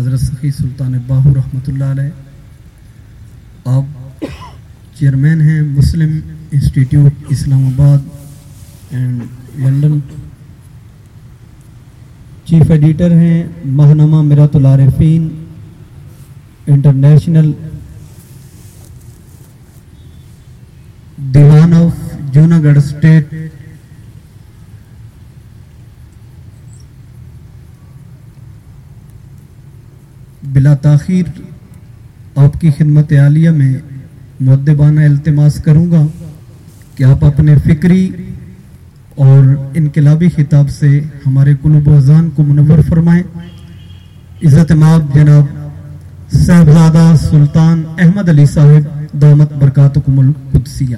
حضرت سخی سلطان باہو رحمۃ اللہ علیہ۔ آپ چیئرمین ہیں مسلم انسٹیٹیوٹ اسلام آباد اینڈ لنڈن۔ چیف ایڈیٹر ہیں ماہنامہ میرات العارفین۔ انٹرنیشنل دیوان آف جوناگڑھ اسٹیٹ بلا تاخیر آپ کی خدمت عالیہ میں معدبانہ التماس کروں گا کہ آپ اپنے فکری اور انقلابی خطاب سے ہمارے قلوب و اذان کو منور فرمائیں۔ عزت ماب جناب صاحبزادہ سلطان احمد علی صاحب، دامت برکاتکم القدسیہ۔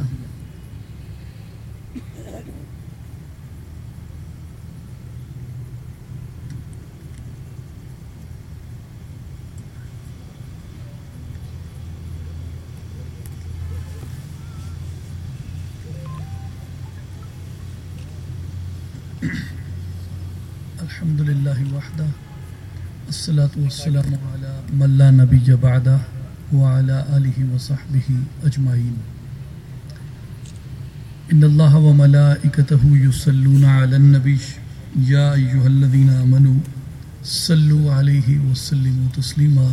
والسلام على من لا نبي بعده وعلى آله وصحبه أجمعين إن الله وملائكته يصلون على النبي يا أيها الذين آمنوا صلوا عليه وسلموا تسليما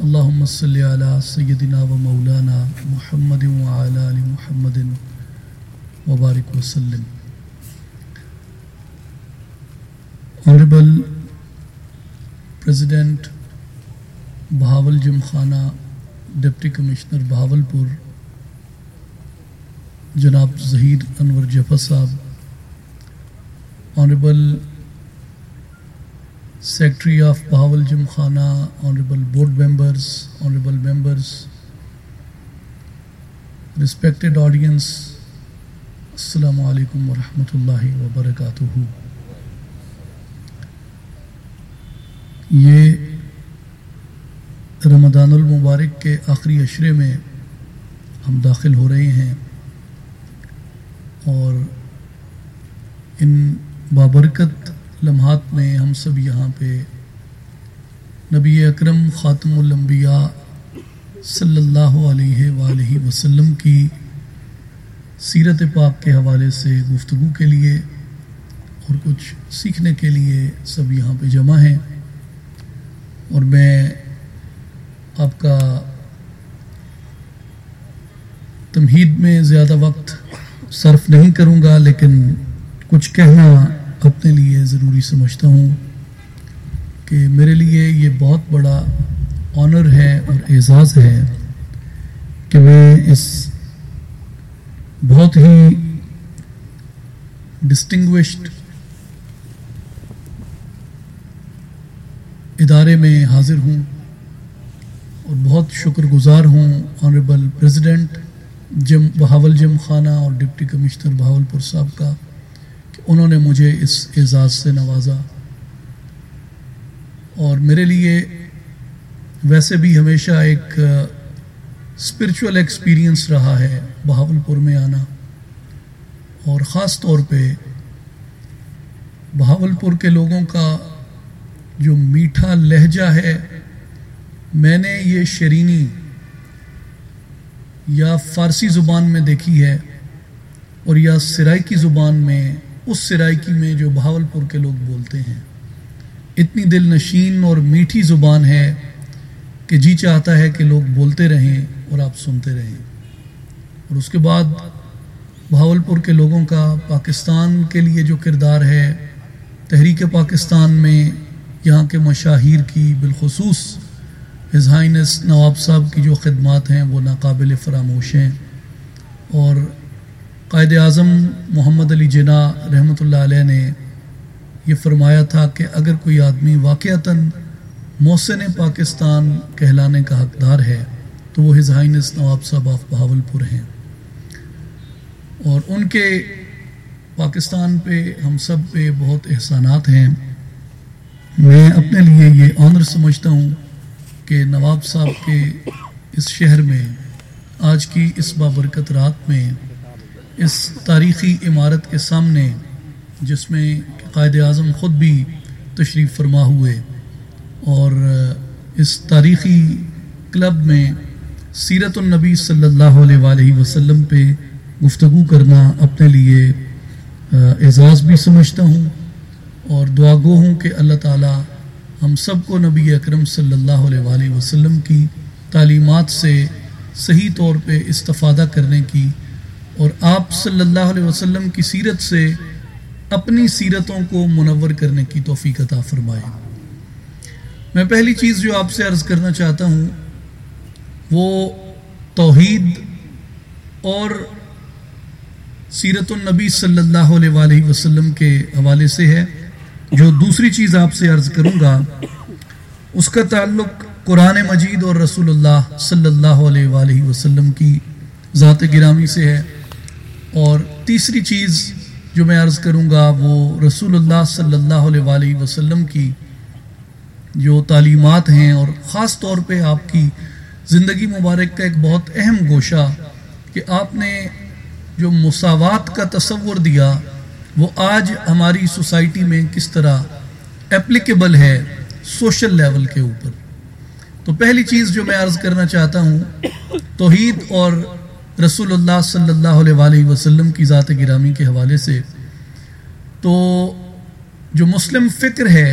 اللهم صل على سيدنا ومولانا محمد وعلى آل محمد وبارك وسلم۔ آنریبل پریزیڈنٹ بہاول جم خانہ ڈپٹی کمشنر بہاول پور جناب ظہیر انور جفر صاحب honourable secretary of Bahawal gymkhana honourable board members honourable members respected audience السلام علیکم ورحمۃ اللہ وبرکاتہ یہ رمضان المبارک کے آخری اشرے میں ہم داخل ہو رہے ہیں اور ان بابرکت لمحات میں ہم سب یہاں پہ نبی اکرم خاتم الانبیاء صلی اللہ علیہ وآلہ وسلم کی سیرت پاک کے حوالے سے گفتگو کے لیے اور کچھ سیکھنے کے لیے سب یہاں پہ جمع ہیں۔ اور میں آپ کا تمہید میں زیادہ وقت صرف نہیں کروں گا، لیکن کچھ کہنا اپنے لیے ضروری سمجھتا ہوں کہ میرے لیے یہ بہت بڑا آنر ہے اور اعزاز ہے کہ میں اس بہت ہی ڈسٹنگوشڈ ادارے میں حاضر ہوں اور بہت شکر گزار ہوں آنریبل پریزیڈنٹ جم بہاول جم خانہ اور ڈپٹی کمشنر بہاول پور صاحب کا کہ انہوں نے مجھے اس اعزاز سے نوازا اور میرے لیے ویسے بھی ہمیشہ ایک اسپرچول ایکسپیرینس رہا ہے بہاول پور میں آنا اور خاص طور پہ بہاول پور کے لوگوں کا جو میٹھا لہجہ ہے، میں نے یہ شرینی یا فارسی زبان میں دیکھی ہے اور یا سرائکی زبان میں، اس سرائکی میں جو بہاول پور کے لوگ بولتے ہیں۔ اتنی دل نشین اور میٹھی زبان ہے کہ جی چاہتا ہے کہ لوگ بولتے رہیں اور آپ سنتے رہیں۔ اور اس کے بعد بہاول پور کے لوگوں کا پاکستان کے لیے جو کردار ہے، تحریک پاکستان میں یہاں کے مشاہیر کی بالخصوص ہزائنس نواب صاحب کی جو خدمات ہیں وہ ناقابل فراموش ہیں اور قائد اعظم محمد علی جناح رحمۃ اللہ علیہ نے یہ فرمایا تھا کہ اگر کوئی آدمی واقعتاً محسن پاکستان کہلانے کا حقدار ہے تو وہ ہزائنس نواب صاحب آف بہاول پور ہیں اور ان کے پاکستان پہ ہم سب پہ بہت احسانات ہیں میں اپنے لیے یہ آنر سمجھتا ہوں کہ نواب صاحب کے اس شہر میں، آج کی اس بابرکت رات میں، اس تاریخی عمارت کے سامنے، جس میں قائد اعظم خود بھی تشریف فرما ہوئے اور اس تاریخی کلب میں سیرت النبی صلی اللہ علیہ وآلہ وسلم پہ گفتگو کرنا اپنے لیے اعزاز بھی سمجھتا ہوں۔ اور دعا گو ہوں کہ اللہ تعالی ہم سب کو نبی اکرم صلی اللہ علیہ وآلہ وسلم کی تعلیمات سے صحیح طور پہ استفادہ کرنے کی اور آپ صلی اللہ علیہ وسلم کی سیرت سے اپنی سیرتوں کو منور کرنے کی توفیق عطا فرمائے۔ میں پہلی چیز جو آپ سے عرض کرنا چاہتا ہوں، وہ توحید اور سیرت النبی صلی اللہ علیہ وآلہ وسلم کے حوالے سے ہے۔ جو دوسری چیز آپ سے عرض کروں گا، اس کا تعلق قرآن مجید اور رسول اللہ صلی اللہ علیہ وآلہ وسلم کی ذات گرامی سے ہے۔ اور تیسری چیز جو میں عرض کروں گا، وہ رسول اللہ صلی اللہ علیہ وآلہ وسلم کی جو تعلیمات ہیں اور خاص طور پہ آپ کی زندگی مبارک کا ایک بہت اہم گوشہ کہ آپ نے جو مساوات کا تصور دیا وہ آج ہماری سوسائٹی میں کس طرح اپلیکیبل ہے سوشل لیول کے اوپر۔ تو پہلی چیز جو میں عرض کرنا چاہتا ہوں، توحید اور رسول اللہ صلی اللہ علیہ وآلہ وسلم کی ذات گرامی کے حوالے سے تو جو مسلم فکر ہے،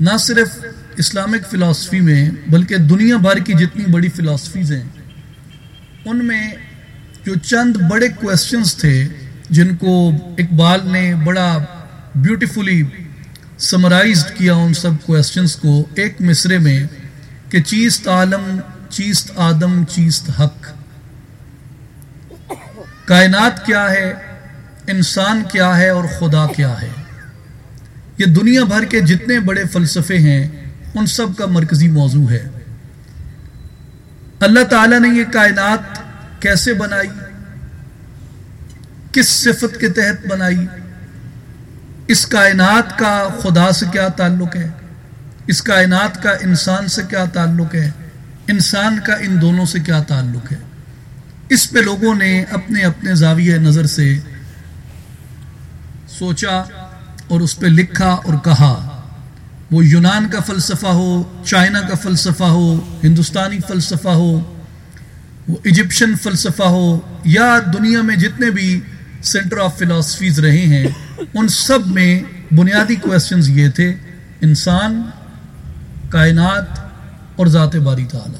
نہ صرف اسلامک فلاسفی میں، بلکہ دنیا بھر کی جتنی بڑی فلاسفیز ہیں، ان میں جو چند بڑے کویسچنز تھے جن کو اقبال نے بڑا بیوٹیفلی سمرائزڈ کیا ان سب کویسچنز کو ایک مصرے میں کہ چیست عالم، چیست آدم، چیست حق۔ کائنات کیا ہے؟ انسان کیا ہے؟ اور خدا کیا ہے؟ یہ دنیا بھر کے جتنے بڑے فلسفے ہیں، ان سب کا مرکزی موضوع ہے۔ اللہ تعالیٰ نے یہ کائنات کیسے بنائی؟ کس صفت کے تحت بنائی؟ اس کائنات کا خدا سے کیا تعلق ہے؟ اس کائنات کا انسان سے کیا تعلق ہے؟ انسان کا ان دونوں سے کیا تعلق ہے؟ اس پہ لوگوں نے اپنے اپنے زاویہ نظر سے سوچا اور اس پہ لکھا اور کہا، وہ یونان کا فلسفہ ہو، چائنا کا فلسفہ ہو، ہندوستانی فلسفہ ہو، وہ ایجپشن فلسفہ ہو، یا دنیا میں جتنے بھی سینٹر آف فلاسفیز رہے ہیں، ان سب میں بنیادی کوشچنز یہ تھے، انسان، کائنات اور ذات باری تعالی۔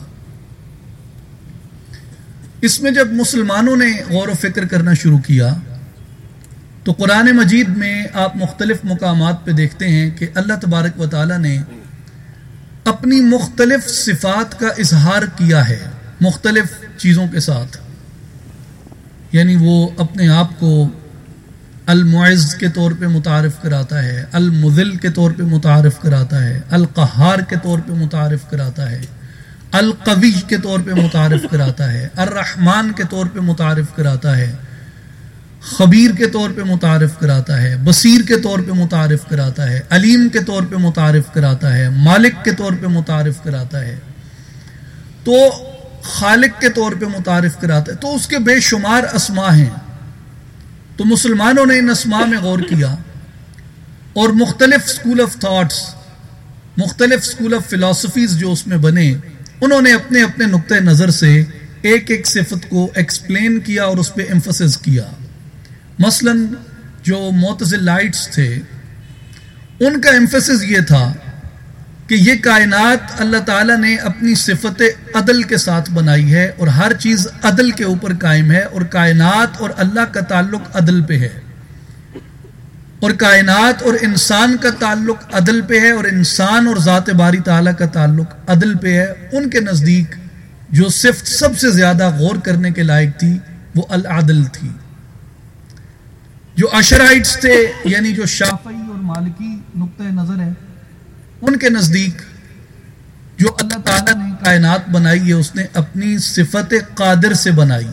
اس میں جب مسلمانوں نے غور و فکر کرنا شروع کیا، تو قرآن مجید میں آپ مختلف مقامات پہ دیکھتے ہیں کہ اللہ تبارک و تعالی نے اپنی مختلف صفات کا اظہار کیا ہے، مختلف چیزوں کے ساتھ۔ یعنی وہ اپنے آپ کو المعز کے طور پہ متعارف کراتا ہے، المذل کے طور پہ متعارف کراتا ہے، القہار کے طور پہ متعارف کراتا ہے، القوی کے طور پہ متعارف کراتا ہے، الرحمن کے طور پہ متعارف کراتا ہے، خبیر کے طور پہ متعارف کراتا ہے، بصیر کے طور پہ متعارف کراتا ہے، علیم کے طور پہ متعارف کراتا ہے، مالک کے طور پہ متعارف کراتا ہے۔ تو خالق کے طور پہ متعارف کراتا ہے تو اس کے بے شمار اسما ہیں۔ تو مسلمانوں نے ان اسما میں غور کیا۔ اور مختلف اسکول آف تھاٹس مختلف اسکول آف فلاسفیز جو اس میں بنے، انہوں نے اپنے اپنے نقطۂ نظر سے ایک ایک صفت کو ایکسپلین کیا اور اس پہ امفسز کیا۔ مثلا جو لائٹس تھے، ان کا امفسز یہ تھا کہ یہ کائنات اللہ تعالیٰ نے اپنی صفت عدل کے ساتھ بنائی ہے اور ہر چیز عدل کے اوپر قائم ہے اور کائنات اور اللہ کا تعلق عدل پہ ہے۔ اور کائنات اور انسان کا تعلق عدل پہ ہے اور انسان اور ذات باری تعالیٰ کا تعلق عدل پہ ہے۔ ان کے نزدیک جو صفت سب سے زیادہ غور کرنے کے لائق تھی وہ العدل تھی۔ جو اشرائٹس تھے یعنی جو شافعی اور مالکی نقطۂ نظر ہے ان کے نزدیک جو اللہ تعالیٰ نے کائنات بنائی ہے، اس نے اپنی صفت قادر سے بنائی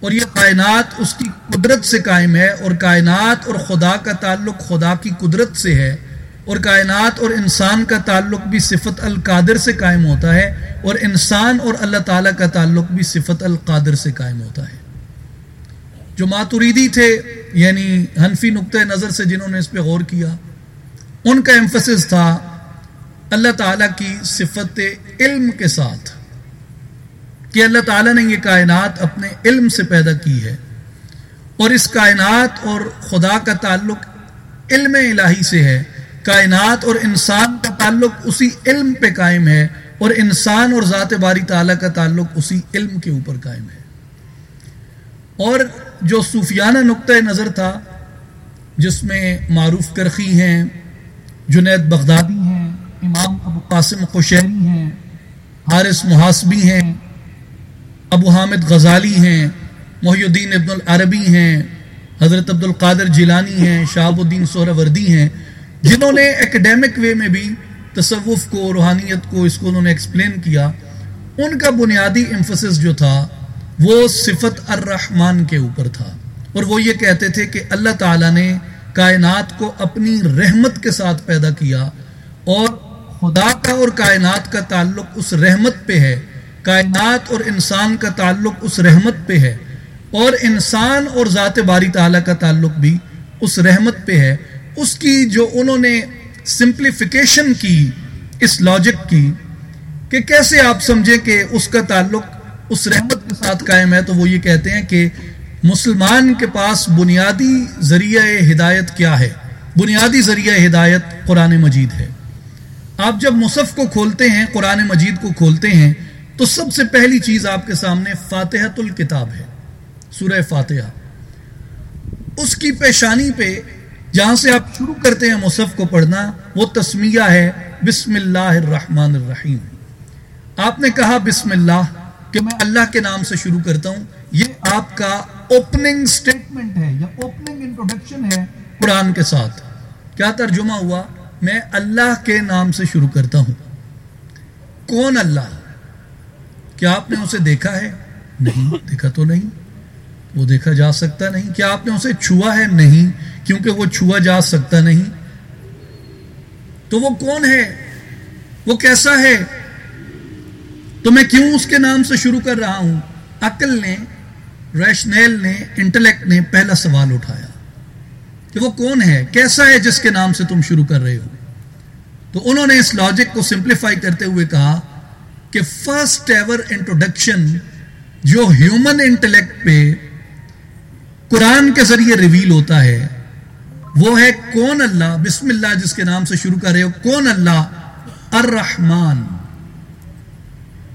اور یہ کائنات اس کی قدرت سے قائم ہے، اور کائنات اور خدا کا تعلق خدا کی قدرت سے ہے، اور کائنات اور انسان کا تعلق بھی صفت القادر سے قائم ہوتا ہے، اور انسان اور اللہ تعالیٰ کا تعلق بھی صفت القادر سے قائم ہوتا ہے۔ جو ماتوریدی تھے یعنی حنفی نقطۂ نظر سے جنہوں نے اس پہ غور کیا ان کا امفسس تھا اللہ تعالیٰ کی صفت علم کے ساتھ کہ اللہ تعالیٰ نے یہ کائنات اپنے علم سے پیدا کی ہے اور اس کائنات اور خدا کا تعلق علم الہی سے ہے۔ کائنات اور انسان کا تعلق اسی علم پہ قائم ہے اور انسان اور ذات باری تعالیٰ کا تعلق اسی علم کے اوپر قائم ہے۔ اور جو صوفیانہ نقطۂ نظر تھا، جس میں معروف کرخی ہیں جنید بغدادی ہیں، امام ابو قاسم قشیری ہیں، حارث محاسبی ہیں، ابو حامد غزالی ہیں محی الدین ابن العربی ہیں، حضرت عبد القادر جیلانی ہیں شہاب الدین سہرہ وردی ہیں۔ جنہوں نے ایکڈیمک وے میں بھی تصوف کو، روحانیت کو، اس کو انہوں نے ایکسپلین کیا۔ ان کا بنیادی امفسس جو تھا، وہ صفت الرحمن کے اوپر تھا۔ اور وہ یہ کہتے تھے کہ اللہ تعالیٰ نے کائنات کو اپنی رحمت کے ساتھ پیدا کیا اور خدا کا اور کائنات کا تعلق اس رحمت پہ ہے۔ کائنات اور انسان کا تعلق اس رحمت پہ ہے اور انسان اور ذات باری تعالیٰ کا تعلق بھی اس رحمت پہ ہے۔ اس کی جو انہوں نے سمپلیفیکیشن کی، اس لاجک کی کہ کیسے آپ سمجھیں کہ اس کا تعلق اس رحمت کے ساتھ قائم ہے، تو وہ یہ کہتے ہیں کہ مسلمان کے پاس بنیادی ذریعہ ہدایت کیا ہے؟ بنیادی ذریعہ ہدایت قرآن مجید ہے۔ آپ جب مصف کو کھولتے ہیں، قرآن مجید کو کھولتے ہیں، تو سب سے پہلی چیز آپ کے سامنے فاتحت الکتاب ہے، سورہ فاتحہ۔ اس کی پیشانی پہ جہاں سے آپ شروع کرتے ہیں مصحف کو پڑھنا، وہ تسمیہ ہے، بسم اللہ الرحمن الرحیم۔ آپ نے کہا بسم اللہ کہ میں اللہ کے نام سے شروع کرتا ہوں، یہ آپ کا اوپننگ سٹیٹمنٹ ہے، یا اوپننگ انٹروڈکشن ہے قرآن کے ساتھ۔ کیا ترجمہ ہوا؟ میں اللہ کے نام سے شروع کرتا ہوں۔ کون اللہ؟ کیا آپ نے اسے دیکھا ہے؟ نہیں، دیکھا تو نہیں۔ وہ دیکھا جا سکتا نہیں۔ کیا آپ نے اسے چھوا ہے؟ نہیں، کیونکہ وہ چھوا جا سکتا نہیں۔ تو وہ کون ہے؟ وہ کیسا ہے؟ تو میں کیوں اس کے نام سے شروع کر رہا ہوں؟ عقل نے ریشنیل نے انٹلیکٹ نے پہلا سوال اٹھایا کہ وہ کون ہے؟ کیسا ہے جس کے نام سے تم شروع کر رہے ہو؟ تو انہوں نے اس لاجک کو سمپلیفائی کرتے ہوئے کہا کہ فرسٹ ایور انٹروڈکشن جو ہیومن انٹلیکٹ پہ قرآن کے ذریعے ریویل ہوتا ہے، وہ ہے کون اللہ؟ بسم اللہ، جس کے نام سے شروع کر رہے ہو، کون اللہ؟ الرحمن۔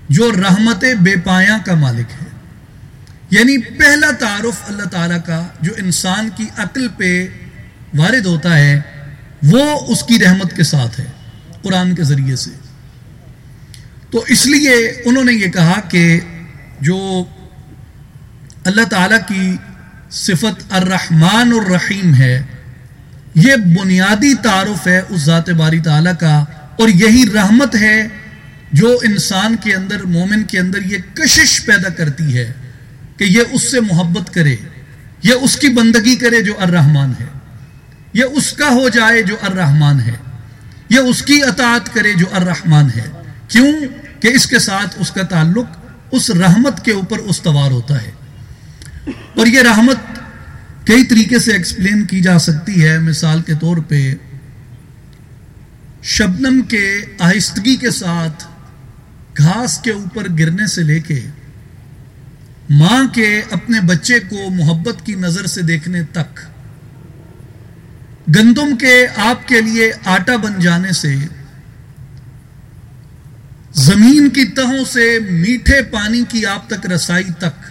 جو رحمت بے پایا کا مالک ہے۔ یعنی پہلا تعارف اللہ تعالیٰ کا جو انسان کی عقل پہ وارد ہوتا ہے، وہ اس کی رحمت کے ساتھ ہے، قرآن کے ذریعے سے۔ تو اس لیے انہوں نے یہ کہا کہ جو اللہ تعالیٰ کی صفت الرحمن الرحیم ہے، یہ بنیادی تعارف ہے اس ذات باری تعالیٰ کا، اور یہی رحمت ہے جو انسان کے اندر، مومن کے اندر یہ کشش پیدا کرتی ہے کہ یہ اس سے محبت کرے یہ اس کی بندگی کرے جو الرحمن ہے یہ اس کا ہو جائے جو الرحمن ہے یہ اس کی اطاعت کرے جو الرحمن ہے۔ کیوں؟ کہ اس کے ساتھ اس کا تعلق اس رحمت کے اوپر استوار ہوتا ہے۔ اور یہ رحمت کئی طریقے سے ایکسپلین کی جا سکتی ہے۔ مثال کے طور پہ، شبنم کے آہستگی کے ساتھ گھاس کے اوپر گرنے سے لے کے ماں کے اپنے بچے کو محبت کی نظر سے دیکھنے تک، گندم کے آپ کے لیے آٹا بن جانے سے، زمین کی تہوں سے میٹھے پانی کی آپ تک رسائی تک،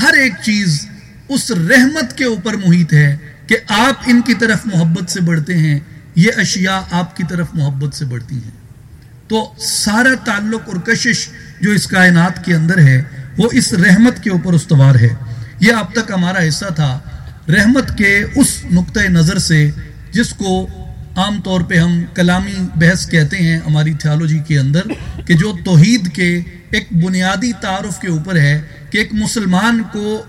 ہر ایک چیز اس رحمت کے اوپر محیط ہے کہ آپ ان کی طرف محبت سے بڑھتے ہیں، یہ اشیاء آپ کی طرف محبت سے بڑھتی ہیں۔ تو سارا تعلق اور کشش جو اس کائنات کے اندر ہے، وہ اس رحمت کے اوپر استوار ہے۔ یہ اب تک ہمارا حصہ تھا رحمت کے اس نقطۂ نظر سے، جس کو عام طور پہ ہم کلامی بحث کہتے ہیں ہماری تھیالوجی کے اندر، کہ جو توحید کے ایک بنیادی تعارف کے اوپر ہے، کہ ایک مسلمان کو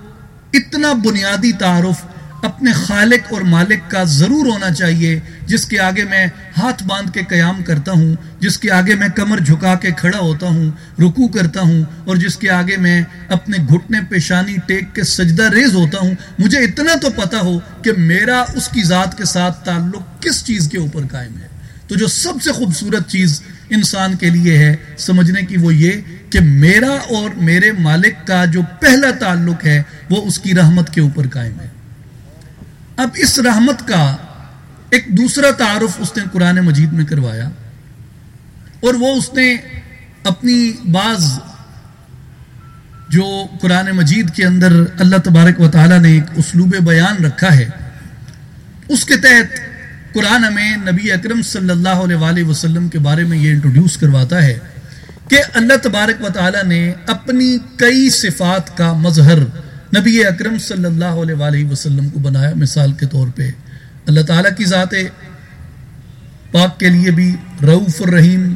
اتنا بنیادی تعارف اپنے خالق اور مالک کا ضرور ہونا چاہیے جس کے آگے میں ہاتھ باندھ کے قیام کرتا ہوں، جس کے آگے میں کمر جھکا کے کھڑا ہوتا ہوں رکو کرتا ہوں، اور جس کے آگے میں اپنے گھٹنے پیشانی ٹیک کے سجدہ ریز ہوتا ہوں، مجھے اتنا تو پتا ہو کہ میرا اس کی ذات کے ساتھ تعلق کس چیز کے اوپر قائم ہے۔ تو جو سب سے خوبصورت چیز انسان کے لیے ہے، سمجھنے کی وہ یہ کہ میرا اور میرے مالک کا جو پہلا تعلق ہے، وہ اس کی رحمت کے اوپر قائم ہے۔ اب اس رحمت کا ایک دوسرا تعارف اس نے قرآن مجید میں کروایا اور وہ اس نے اپنی بعض جو قرآن مجید کے اندر اللہ تبارک و تعالیٰ نے ایک اسلوب بیان رکھا ہے، اس کے تحت قرآن میں نبی اکرم صلی اللہ علیہ وآلہ وسلم کے بارے میں یہ انٹروڈیوس کرواتا ہے کہ اللہ تبارک و تعالیٰ نے اپنی کئی صفات کا مظہر نبی اکرم صلی اللہ علیہ وآلہ وسلم کو بنایا، مثال کے طور پہ اللہ تعالیٰ کی ذات پاک کے لیے بھی رعوف الرحیم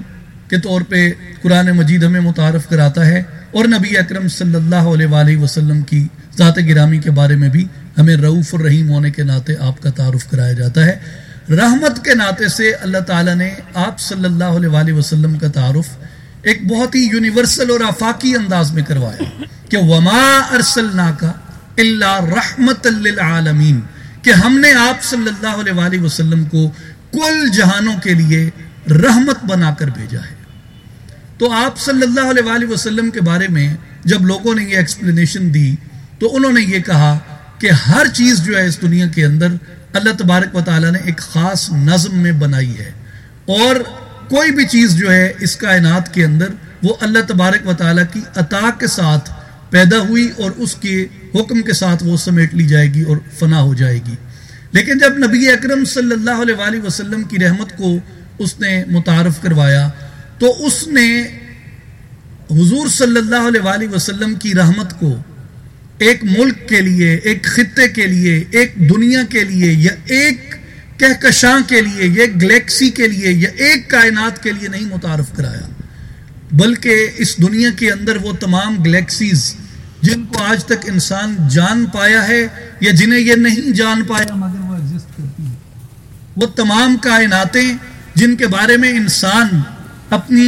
کے طور پہ قرآن مجید ہمیں متعارف کراتا ہے اور نبی اکرم صلی اللہ علیہ وآلہ وسلم کی ذات گرامی کے بارے میں بھی ہمیں رعوف الرحیم ہونے کے ناطے آپ کا تعارف کرایا جاتا ہے۔ رحمت کے ناطے سے اللہ تعالیٰ نے آپ صلی اللہ علیہ وآلہ وسلم کا تعارف ایک بہت ہی یونیورسل اور آفاقی انداز میں کروایا کہ وما ارسلنا کا اللہ رحمت للعالمین کہ ہم نے آپ صلی اللہ علیہ وآلہ وسلم کو کل جہانوں کے لیے رحمت بنا کر بھیجا ہے۔ تو آپ صلی اللہ علیہ وآلہ وسلم کے بارے میں جب لوگوں نے یہ ایکسپلینیشن دی، تو انہوں نے یہ کہا کہ ہر چیز جو ہے اس دنیا کے اندر اللہ تبارک و تعالیٰ نے ایک خاص نظم میں بنائی ہے۔ اور کوئی بھی چیز جو ہے اس کائنات کے اندر وہ اللہ تبارک و تعالیٰ کی عطا کے ساتھ پیدا ہوئی اور اس کے حکم کے ساتھ وہ سمیٹ لی جائے گی اور فنا ہو جائے گی۔ لیکن جب نبی اکرم صلی اللہ علیہ وآلہ وسلم کی رحمت کو اس نے متعارف کروایا، تو اس نے حضور صلی اللہ علیہ وآلہ وسلم کی رحمت کو ایک ملک کے لیے، ایک خطے کے لیے، ایک دنیا کے لیے، یا ایک کہکشاں کے لیے، یا گلیکسی کے لیے، یا ایک کائنات کے لیے نہیں متعارف کرایا۔ بلکہ اس دنیا کے اندر وہ تمام گلیکسیز جن کو آج تک انسان جان پایا ہے یا جنہیں یہ نہیں جان پایا مگر وہ ایگزسٹ کرتی ہیں وہ تمام کائناتیں جن کے بارے میں انسان اپنی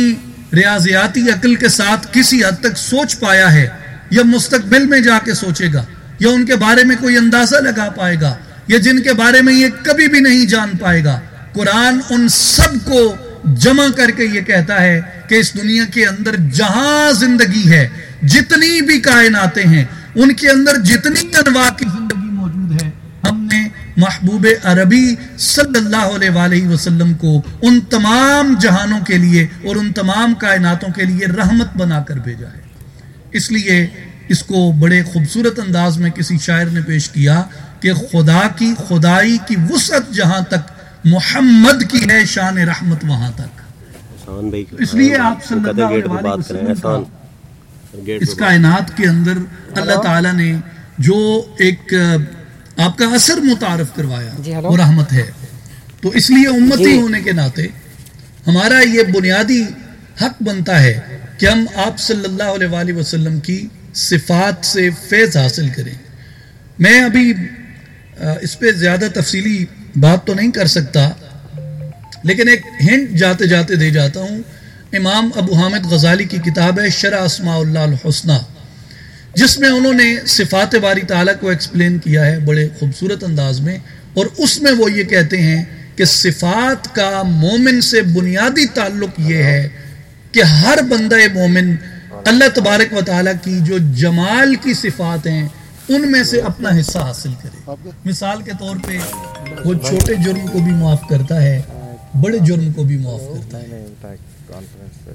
ریاضیاتی عقل کے ساتھ کسی حد تک سوچ پایا ہے، یا مستقبل میں جا کے سوچے گا، یا ان کے بارے میں کوئی اندازہ لگا پائے گا، یا جن کے بارے میں یہ کبھی بھی نہیں جان پائے گا۔ قرآن ان سب کو جمع کر کے یہ کہتا ہے کہ اس دنیا کے اندر جہاں زندگی ہے جتنی بھی کائناتیں ہیں ان کے اندر جتنی انواع کی زندگی موجود ہے ہم نے محبوب عربی صلی اللہ علیہ وآلہ وسلم کو ان تمام جہانوں کے لیے اور ان تمام کائناتوں کے لیے رحمت بنا کر بھیجا ہے۔ اس لیے اس کو بڑے خوبصورت انداز میں کسی شاعر نے پیش کیا کہ خدا کی خدائی کی وسعت جہاں تک محمد کی ہے شان رحمت وہاں تک۔ اس لیے آپ صلی اللہ علیہ وسلم اس کائنات کے اندر اللہ تعالیٰ نے جو ایک آپ کا اثر متعارف کروایا جی، وہ رحمت ہے۔ تو اس لیے امتی جی۔ ہونے کے ناطے ہمارا یہ بنیادی حق بنتا ہے کہ ہم آپ صلی اللہ علیہ وآلہ وسلم کی صفات سے فیض حاصل کریں۔ میں ابھی اس پہ زیادہ تفصیلی بات تو نہیں کر سکتا لیکن ایک ہنٹ جاتے جاتے دے جاتا ہوں۔ امام ابو حامد غزالی کی کتاب ہے شرع اسماء اللہ الحسنہ، جس میں انہوں نے صفات باری تعالیٰ کو ایکسپلین کیا ہے بڑے خوبصورت انداز میں، اور اس میں وہ یہ کہتے ہیں کہ صفات کا مومن سے بنیادی تعلق یہ ہے کہ ہر بندہ مومن اللہ تبارک و تعالیٰ کی جو جمال کی صفات ہیں، ان میں سے اپنا حصہ حاصل کرے۔ مثال کے طور پہ، وہ چھوٹے جرم کو بھی معاف کرتا ہے، بڑے جرم کو بھی معاف کرتا ہے۔ Eh,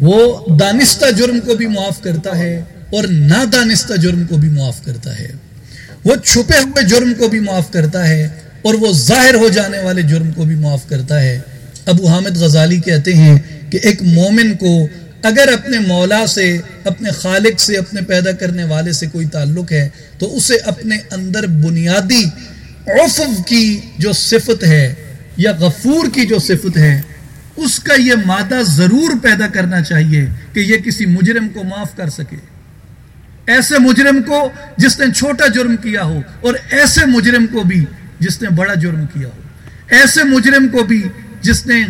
وہ دانستہ جرم کو بھی معاف کرتا ہے اور نہ دانستہ جرم کو بھی معاف کرتا ہے۔ وہ چھپے ہوئے جرم کو بھی معاف کرتا ہے اور وہ ظاہر ہو جانے والے جرم کو بھی معاف کرتا ہے۔ ابو حامد غزالی کہتے ہیں کہ ایک مومن کو اگر اپنے مولا سے، اپنے خالق سے، اپنے پیدا کرنے والے سے کوئی تعلق ہے، تو اسے اپنے اندر بنیادی عفو کی جو صفت ہے یا غفور کی جو صفت ہے اس کا یہ مادہ ضرور پیدا کرنا چاہیے کہ یہ کسی مجرم کو معاف کر سکے۔ ایسے مجرم کو جس نے چھوٹا جرم کیا ہو اور ایسے مجرم کو بھی جس نے بڑا جرم کیا ہو۔ ایسے مجرم کو بھی جس نے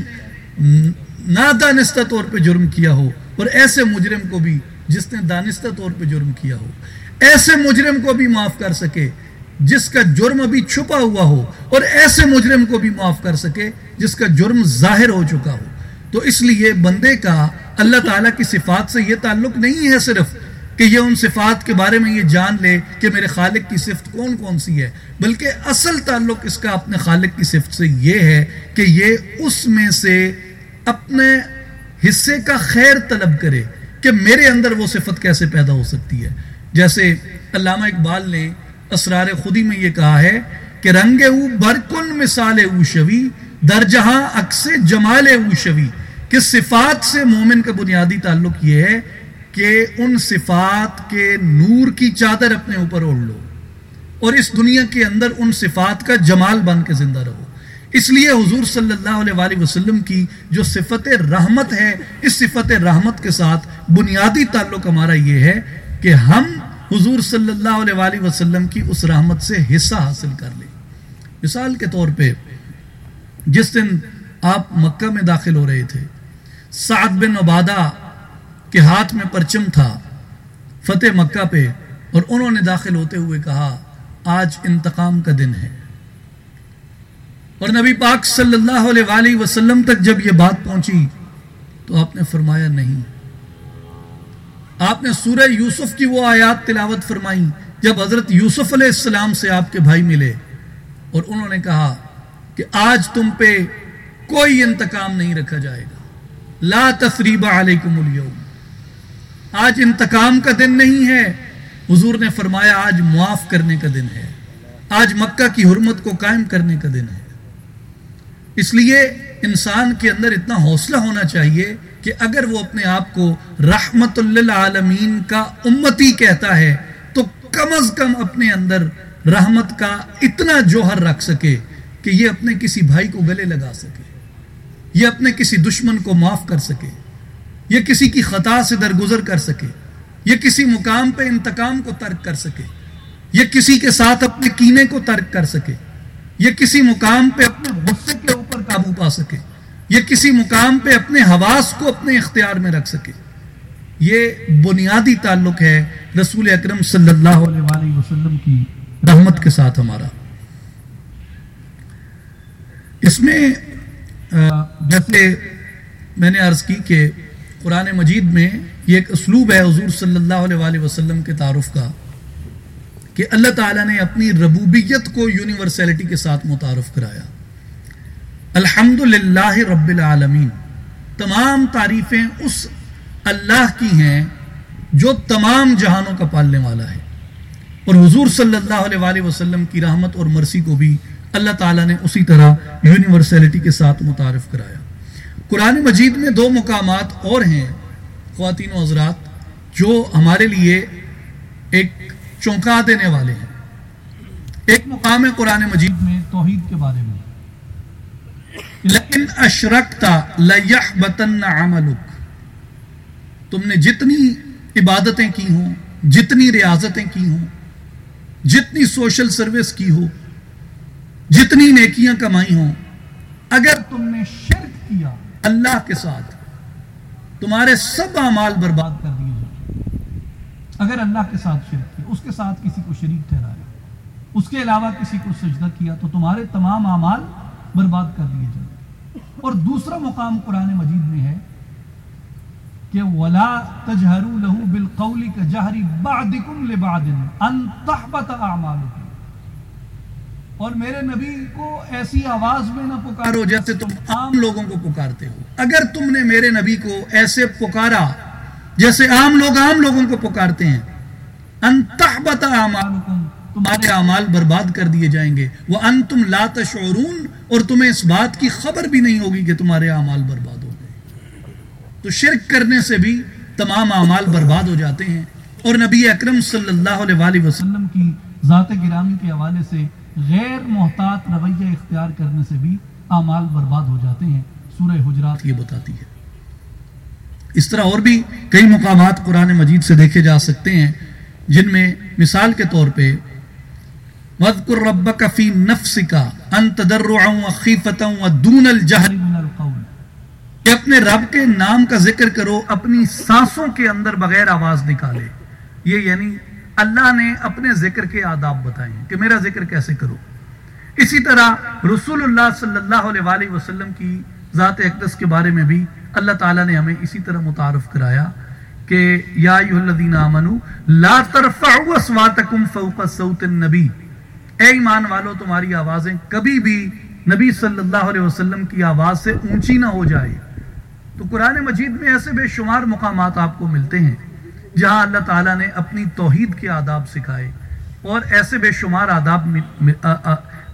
نادانستہ طور پہ جرم کیا ہو اور ایسے مجرم کو بھی جس نے دانستہ طور پہ جرم کیا ہو۔ ایسے مجرم کو بھی معاف کر سکے۔ جس کا جرم ابھی چھپا ہوا ہو اور ایسے مجرم کو بھی معاف کر سکے جس کا جرم ظاہر ہو چکا ہو۔ تو اس لیے بندے کا اللہ تعالیٰ کی صفات سے یہ تعلق نہیں ہے صرف کہ یہ ان صفات کے بارے میں یہ جان لے کہ میرے خالق کی صفت کون کون سی ہے، بلکہ اصل تعلق اس کا اپنے خالق کی صفت سے یہ ہے کہ یہ اس میں سے اپنے حصے کا خیر طلب کرے کہ میرے اندر وہ صفت کیسے پیدا ہو سکتی ہے۔ جیسے علامہ اقبال نے اسرار خودی میں یہ کہا ہے کہ رنگ او برکن مثال او شوی در جہاں اکس جمال او شوی۔ کہ صفات سے مومن کا بنیادی تعلق یہ ہے کہ ان صفات کے نور کی چادر اپنے اوپر اوڑھ لو اور اس دنیا کے اندر ان صفات کا جمال بن کے زندہ رہو۔ اس لیے حضور صلی اللہ علیہ وآلہ وسلم کی جو صفت رحمت ہے، اس صفت رحمت کے ساتھ بنیادی تعلق ہمارا یہ ہے کہ ہم حضور صلی اللہ علیہ وآلہ وسلم کی اس رحمت سے حصہ حاصل کر لیں مثال کے طور پہ، جس دن آپ مکہ میں داخل ہو رہے تھے، سعد بن عبادہ کے ہاتھ میں پرچم تھا فتح مکہ پہ، اور انہوں نے داخل ہوتے ہوئے کہا، آج انتقام کا دن ہے۔ اور نبی پاک صلی اللہ علیہ وآلہ وسلم تک جب یہ بات پہنچی، تو آپ نے فرمایا، نہیں۔ آپ نے سورہ یوسف کی وہ آیات تلاوت فرمائی جب حضرت یوسف علیہ السلام سے آپ کے بھائی ملے اور انہوں نے کہا کہ آج تم پہ کوئی انتقام نہیں رکھا جائے گا۔ لا تفریب علیکم اليوم آج انتقام کا دن نہیں ہے۔ حضور نے فرمایا آج معاف کرنے کا دن ہے۔ آج مکہ کی حرمت کو قائم کرنے کا دن ہے۔ اس لیے انسان کے اندر اتنا حوصلہ ہونا چاہیے کہ اگر وہ اپنے آپ کو رحمت للعالمین کا امتی کہتا ہے، تو کم از کم اپنے اندر رحمت کا اتنا جوہر رکھ سکے کہ یہ اپنے کسی بھائی کو گلے لگا سکے، یہ اپنے کسی دشمن کو معاف کر سکے، یہ کسی کی خطا سے درگزر کر سکے، یہ کسی مقام پہ انتقام کو ترک کر سکے، یہ کسی کے ساتھ اپنے کینے کو ترک کر سکے، یہ کسی مقام پہ اپنے غصے کے اوپر قابو پا سکے۔ یہ کسی مقام پہ اپنے حواس کو اپنے اختیار میں رکھ سکے۔ یہ بنیادی تعلق ہے رسول اکرم صلی اللہ علیہ وآلہ وسلم کی رحمت کے ساتھ ہمارا۔ اس میں جیسے میں نے عرض کی کہ قرآن مجید میں یہ ایک اسلوب ہے حضور صلی اللہ علیہ وآلہ وسلم کے تعارف کا کہ اللہ تعالیٰ نے اپنی ربوبیت کو یونیورسلٹی کے ساتھ متعارف کرایا۔ الحمد للہ رب العالمین۔ تمام تعریفیں اس اللہ کی ہیں جو تمام جہانوں کا پالنے والا ہے۔ اور حضور صلی اللہ علیہ وآلہ وسلم کی رحمت اور مرسی کو بھی اللہ تعالیٰ نے اسی طرح یونیورسلٹی کے ساتھ متعارف کرایا۔ قرآن مجید میں دو مقامات اور ہیں، خواتین و حضرات، جو ہمارے لیے ایک چونکا دینے والے ہیں۔ ایک مقام ہے قرآن مجید میں توحید کے بارے میں۔ لیکن اشرکتا لیحبتن عملک۔ تم نے جتنی عبادتیں کی ہوں، جتنی ریاضتیں کی ہوں، جتنی سوشل سروس کی ہو، جتنی نیکیاں کمائی ہوں، اگر تم نے شرک کیا اللہ کے ساتھ، تمہارے سب اعمال برباد کر دیے جائیں۔ اگر اللہ کے ساتھ شرک کیا، اس کے ساتھ کسی کو شریک ٹھہرایا، اس کے علاوہ کسی کو سجدہ کیا، تو تمہارے تمام اعمال برباد کر دیے جائیں۔ اور دوسرا مقام قرآن مجید میں ہے کہ ولا تجہروا له بالقول كجهر بعضكم لبعض ان تحبط اعمالكم اور میرے نبی کو ایسی آواز میں نہ پکارو جیسے تم عام لوگوں کو پکارتے ہو۔ اگر تم نے میرے نبی کو ایسے پکارا جیسے عام لوگ عام لوگوں کو پکارتے ہیں انتحبت اعمالکم تمہارے اعمال برباد کر دیے جائیں گے۔ وہ ان تم لا اور تمہیں اس بات کی خبر بھی نہیں ہوگی کہ تمہارے اعمال برباد ہو گئے۔ تو شرک کرنے سے بھی تمام اعمال برباد ہو جاتے ہیں۔ اور نبی اکرم صلی اللہ علیہ وسلم کی ذات گرامی کے حوالے سے غیر محتاط رویہ اختیار کرنے سے بھی اعمال برباد ہو جاتے ہیں۔ سورہ حجرات یہ بتاتی ہے۔ اس طرح اور بھی کئی مقامات قرآن مجید سے دیکھے جا سکتے ہیں، جن میں مثال کے طور پہ وَذْكُرْ رَبَّكَ فِي نَفْسِكَ أَن تَدَرُّعًا وَخِيفَةً وَدُونَ الْجَهْرِ. مِنَ الْقَوْلِ. کہ اپنے رب کے نام کا ذکر کرو اپنی سانسوں کے اندر بغیر آواز نکالے۔ یہ یعنی اللہ نے اپنے ذکر کے آداب بتائے ہیں کہ میرا ذکر کیسے کرو۔ اسی طرح رسول اللہ صلی اللہ علیہ وآلہ وسلم کی ذات اقدس کے بارے میں بھی اللہ تعالیٰ نے ہمیں اسی طرح متعارف کرایا کہ یا الذین آمنوا لا ترفعوا اسواتکم فوق صوت النبی۔ اے ایمان والو، تمہاری آوازیں کبھی بھی نبی صلی اللہ علیہ وسلم کی آواز سے اونچی نہ ہو جائے۔ تو قرآن مجید میں ایسے بے شمار مقامات آپ کو ملتے ہیں جہاں اللہ تعالیٰ نے اپنی توحید کے آداب سکھائے اور ایسے بے شمار آداب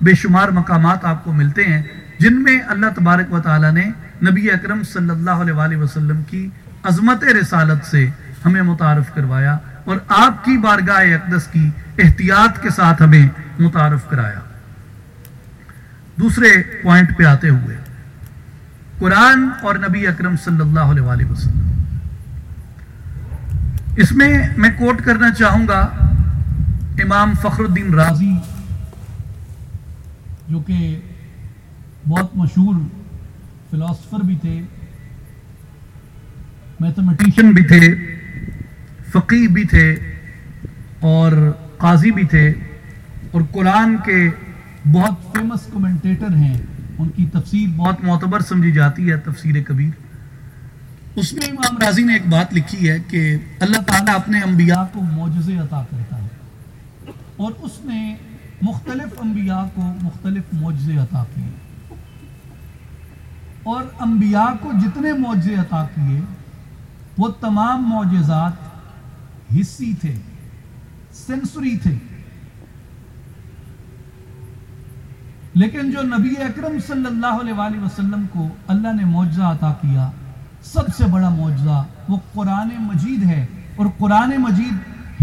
بے شمار مقامات آپ کو ملتے ہیں جن میں اللہ تبارک و تعالیٰ نے نبی اکرم صلی اللہ علیہ وآلہ وسلم کی عظمت رسالت سے ہمیں متعارف کروایا اور آپ کی بارگاہ اقدس کی احتیاط کے ساتھ ہمیں متعارف کرایا۔ دوسرے پوائنٹ پہ آتے ہوئے، قرآن اور نبی اکرم صلی اللہ علیہ وآلہ وسلم۔ اس میں میں کوٹ کرنا چاہوں گا امام فخر الدین رازی جو کہ بہت مشہور فلاسفر بھی تھے میتھمیٹیشین بھی تھے فقی بھی تھے، اور قاضی بھی تھے۔ اور قرآن کے بہت فیمس کمنٹیٹر ہیں، ان کی تفسیر بہت معتبر سمجھی جاتی ہے، تفسیر کبیر۔ اس میں امام راضی نے ایک بات لکھی ہے کہ اللہ تعالیٰ اپنے انبیاء کو معجزے عطا کرتا ہے۔ اور اس نے مختلف انبیاء کو مختلف معجزے عطا کیے۔ اور انبیاء کو جتنے معجزے عطا کیے، وہ تمام معجزات حصی تھے سینسری تھے۔ لیکن جو نبی اکرم صلی اللہ علیہ وآلہ وسلم کو اللہ نے معجزہ عطا کیا، سب سے بڑا معجزہ وہ قرآن مجید ہے۔ اور قرآن مجید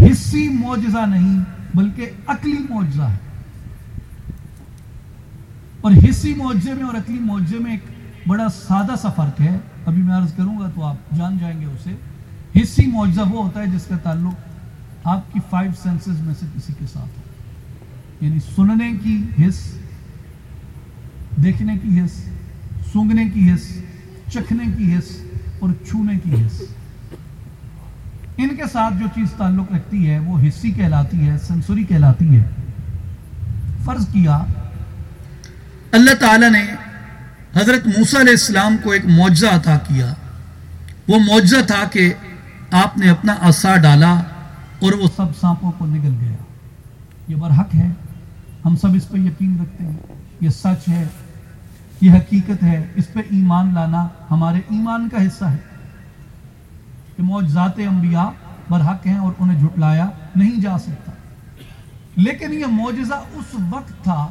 حصی معجزہ نہیں، بلکہ عقلی معجزہ ہے۔ اور حصی معجزے میں اور عقلی معجزے میں ایک بڑا سادہ سا فرق ہے۔ ابھی میں عرض کروں گا تو آپ جان جائیں گے اسے۔ حصی معجزہ وہ ہوتا ہے جس کا تعلق آپ کی فائیو سینسز میں سے کسی کے ساتھ ہو۔ یعنی سننے کی حص دیکھنے کی حص سونگنے کی حص چکھنے کی حص اور چھونے کی حص ان کے ساتھ جو چیز تعلق رکھتی ہے، وہ حصی کہلاتی ہے، سنسوری کہلاتی ہے۔ فرض کیا، اللہ تعالیٰ نے حضرت موسیٰ علیہ السلام کو ایک معجزہ عطا کیا۔ وہ معجزہ تھا کہ آپ نے اپنا عصا ڈالا اور وہ سب سانپوں کو نگل گیا۔ یہ برحق ہے، ہم سب اس پہ یقین رکھتے ہیں، یہ سچ ہے۔ یہ حقیقت ہے، اس پہ ایمان لانا ہمارے ایمان کا حصہ ہے۔ کہ معجزات انبیاء برحق ہیں اور انہیں جھٹلایا نہیں جا سکتا۔ لیکن یہ معجزہ اس وقت تھا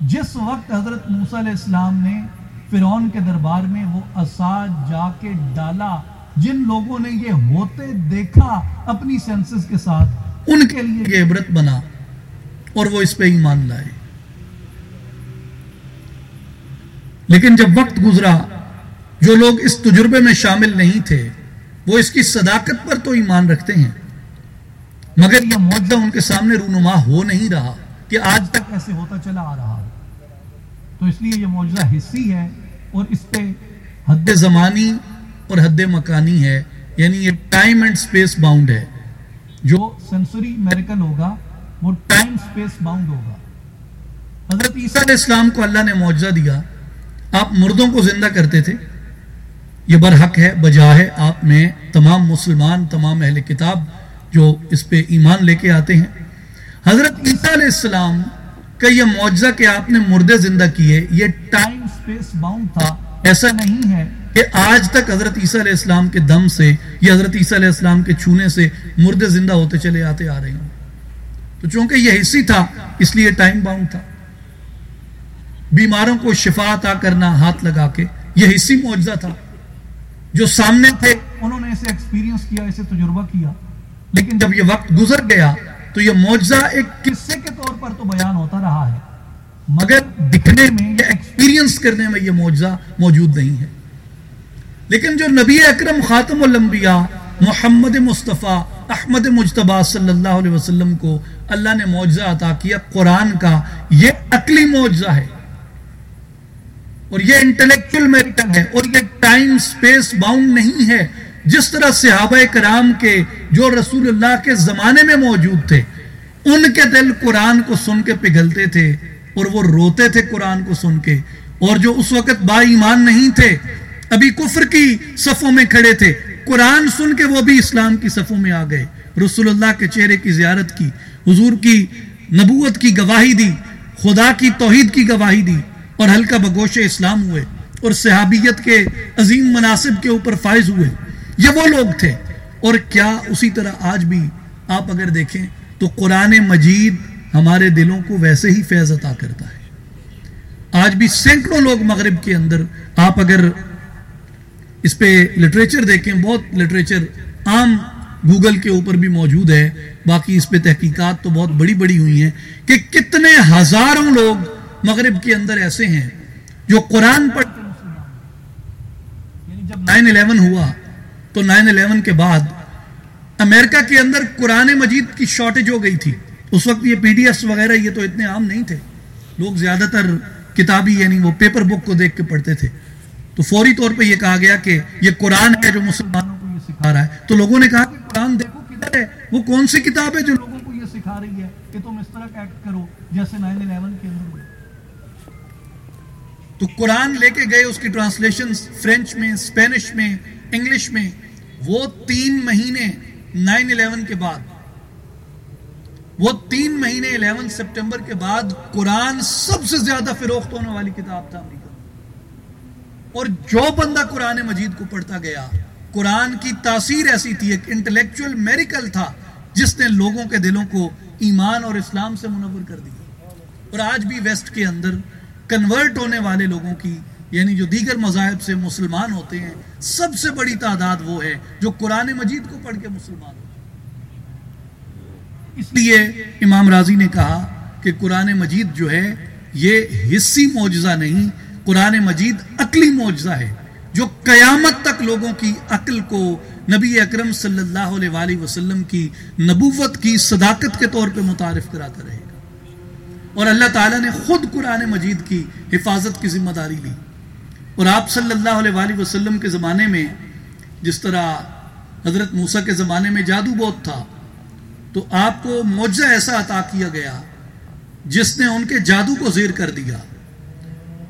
جس وقت حضرت موسیٰ علیہ السلام نے فرعون کے دربار میں وہ اساد جا کے ڈالا۔ جن لوگوں نے یہ ہوتے دیکھا اپنی سینسز کے ساتھ، ان کے لیے یہ عبرت بنا اور وہ اس پہ ایمان لائے۔ لیکن جب وقت گزرا، جو لوگ اس تجربے میں شامل نہیں تھے، وہ اس کی صداقت پر تو ایمان رکھتے ہیں۔ مگر یہ معجزہ ان کے سامنے رونما ہو نہیں رہا کہ آج تک ایسے ہوتا چلا آ رہا۔ تو اس لیے یہ معجزہ حصی ہے اور اس پہ حد زمانی اور حد مکانی ہے یعنی یہ ٹائم اینڈ سپیس باؤنڈ ہے۔ جو سینسری میریکل ہوگا، وہ ٹائم سپیس باؤنڈ ہوگا۔ حضرت عیسیٰ علیہ السلام کو اللہ نے معجزہ دیا۔ آپ مردوں کو زندہ کرتے تھے۔ یہ برحق ہے بجائے آپ میں تمام مسلمان، تمام اہل کتاب جو اس پہ ایمان لے کے آتے ہیں۔ حضرت عیسیٰ علیہ السلام کا یہ معجزہ کہ آپ نے مردے زندہ کیے، یہ ٹائم سپیس باؤنڈ تھا۔ ایسا نہیں ہے کہ آج تک حضرت عیسیٰ علیہ السلام کے دم سے یا حضرت عیسیٰ علیہ السلام کے چھونے سے مردے زندہ ہوتے چلے آتے آ رہے ہیں۔ تو چونکہ یہ حصی تھا، اس لیے ٹائم باؤنڈ تھا۔ بیماروں کو شفا عطا کرنا، ہاتھ لگا کے، یہ حصی معجزہ تھا۔ جو سامنے تھے، انہوں نے اسے ایکسپیرینس کیا، اسے تجربہ کیا۔ لیکن جب یہ وقت گزر گیا، تو یہ معجزہ ایک قصے کے طور پر تو بیان ہوتا رہا ہے۔ مگر دکھنے میں یا ایکسپیرینس کرنے میں یہ معجزہ موجود نہیں ہے۔ لیکن جو نبی اکرم، خاتم الانبیاء، محمد مصطفیٰ، احمد مجتبہ صلی اللہ علیہ وسلم کو اللہ نے معجزہ عطا کیا، قرآن کا، یہ عقلی معجزہ ہے۔ اور یہ انٹلیکچل میریٹل ہے اور یہ ٹائم سپیس باؤنڈ نہیں ہے۔ جس طرح صحابہ کرام کے جو رسول اللہ کے زمانے میں موجود تھے، ان کے دل قرآن کو سن کے پگھلتے تھے اور وہ روتے تھے قرآن کو سن کے۔ اور جو اس وقت با ایمان نہیں تھے، ابھی کفر کی صفوں میں کھڑے تھے۔ قرآن سن کے وہ بھی اسلام کی صفوں میں آ گئے۔ رسول اللہ کے چہرے کی زیارت کی، حضور کی نبوت کی گواہی دی، خدا کی توحید کی گواہی دی۔ اور ہلکا بگوش اسلام ہوئے اور صحابیت کے عظیم مناسب کے اوپر فائز ہوئے۔ یہ وہ لوگ تھے۔ اور کیا اسی طرح آج بھی آپ اگر دیکھیں تو قرآن مجید ہمارے دلوں کو ویسے ہی فیض عطا کرتا ہے۔ آج بھی سینکڑوں لوگ مغرب کے اندر آپ اگر اس پہ لٹریچر دیکھیں، بہت لٹریچر عام گوگل کے اوپر بھی موجود ہے۔ باقی اس پہ تحقیقات تو بہت بڑی بڑی ہوئی ہیں کہ کتنے ہزاروں لوگ مغرب کے اندر ایسے ہیں جو قرآن پر یعنی جب نائن الیون ہوا تو نائن الیون کے بعد امریکہ کے اندر قرآن مجید کی شارٹیج ہو گئی تھی۔ اس وقت یہ پی ڈی ایس وغیرہ یہ تو اتنے عام نہیں تھے۔ لوگ زیادہ تر کتابی یعنی وہ پیپر بک کو دیکھ کے پڑھتے تھے۔ تو فوری طور پہ یہ کہا گیا کہ یہ قرآن ہے جو مسلمانوں کو یہ سکھا رہا ہے۔ تو لوگوں نے کہا کہ قرآن دیکھو کدھر ہے، وہ کون سی کتاب ہے جو لوگوں کو یہ سکھا رہی ہے کہ تم اس طرح ایکٹ کرو جیسے نائن الیون کے اندر ہوئے تو قرآن لے کے گئے اس کی ٹرانسلیشن فرینچ میں اسپینش میں انگلش میں، وہ تین مہینے نائن الیون کے بعد، وہ تین مہینے الیون سپٹمبر کے بعد قرآن سب سے زیادہ فروخت ہونے والی کتاب تھا امریکہ۔ اور جو بندہ قرآن مجید کو پڑھتا گیا، قرآن کی تاثیر ایسی تھی، ایک انٹلیکچوئل میریکل تھا، جس نے لوگوں کے دلوں کو ایمان اور اسلام سے منور کر دیا۔ اور آج بھی ویسٹ کے اندر کنورٹ ہونے والے لوگوں کی یعنی جو دیگر مذاہب سے مسلمان ہوتے ہیں، سب سے بڑی تعداد وہ ہے جو قرآن مجید کو پڑھ کے مسلمان ہوتے اس لیے امام راضی نے کہا کہ قرآن مجید جو ہے، یہ حصی معجزہ نہیں، قرآن مجید عقلی معجزہ ہے، جو قیامت تک لوگوں کی عقل کو نبی اکرم صلی اللہ علیہ وآلہ وسلم کی نبوت کی صداقت کے طور پہ متعارف کراتا رہے گا۔ اور اللہ تعالیٰ نے خود قرآن مجید کی حفاظت کی ذمہ داری لی۔ اور آپ صلی اللہ علیہ وآلہ وسلم کے زمانے میں جس طرح حضرت موسیٰ کے زمانے میں جادو بہت تھا، تو آپ کو معجزہ ایسا عطا کیا گیا جس نے ان کے جادو کو زیر کر دیا۔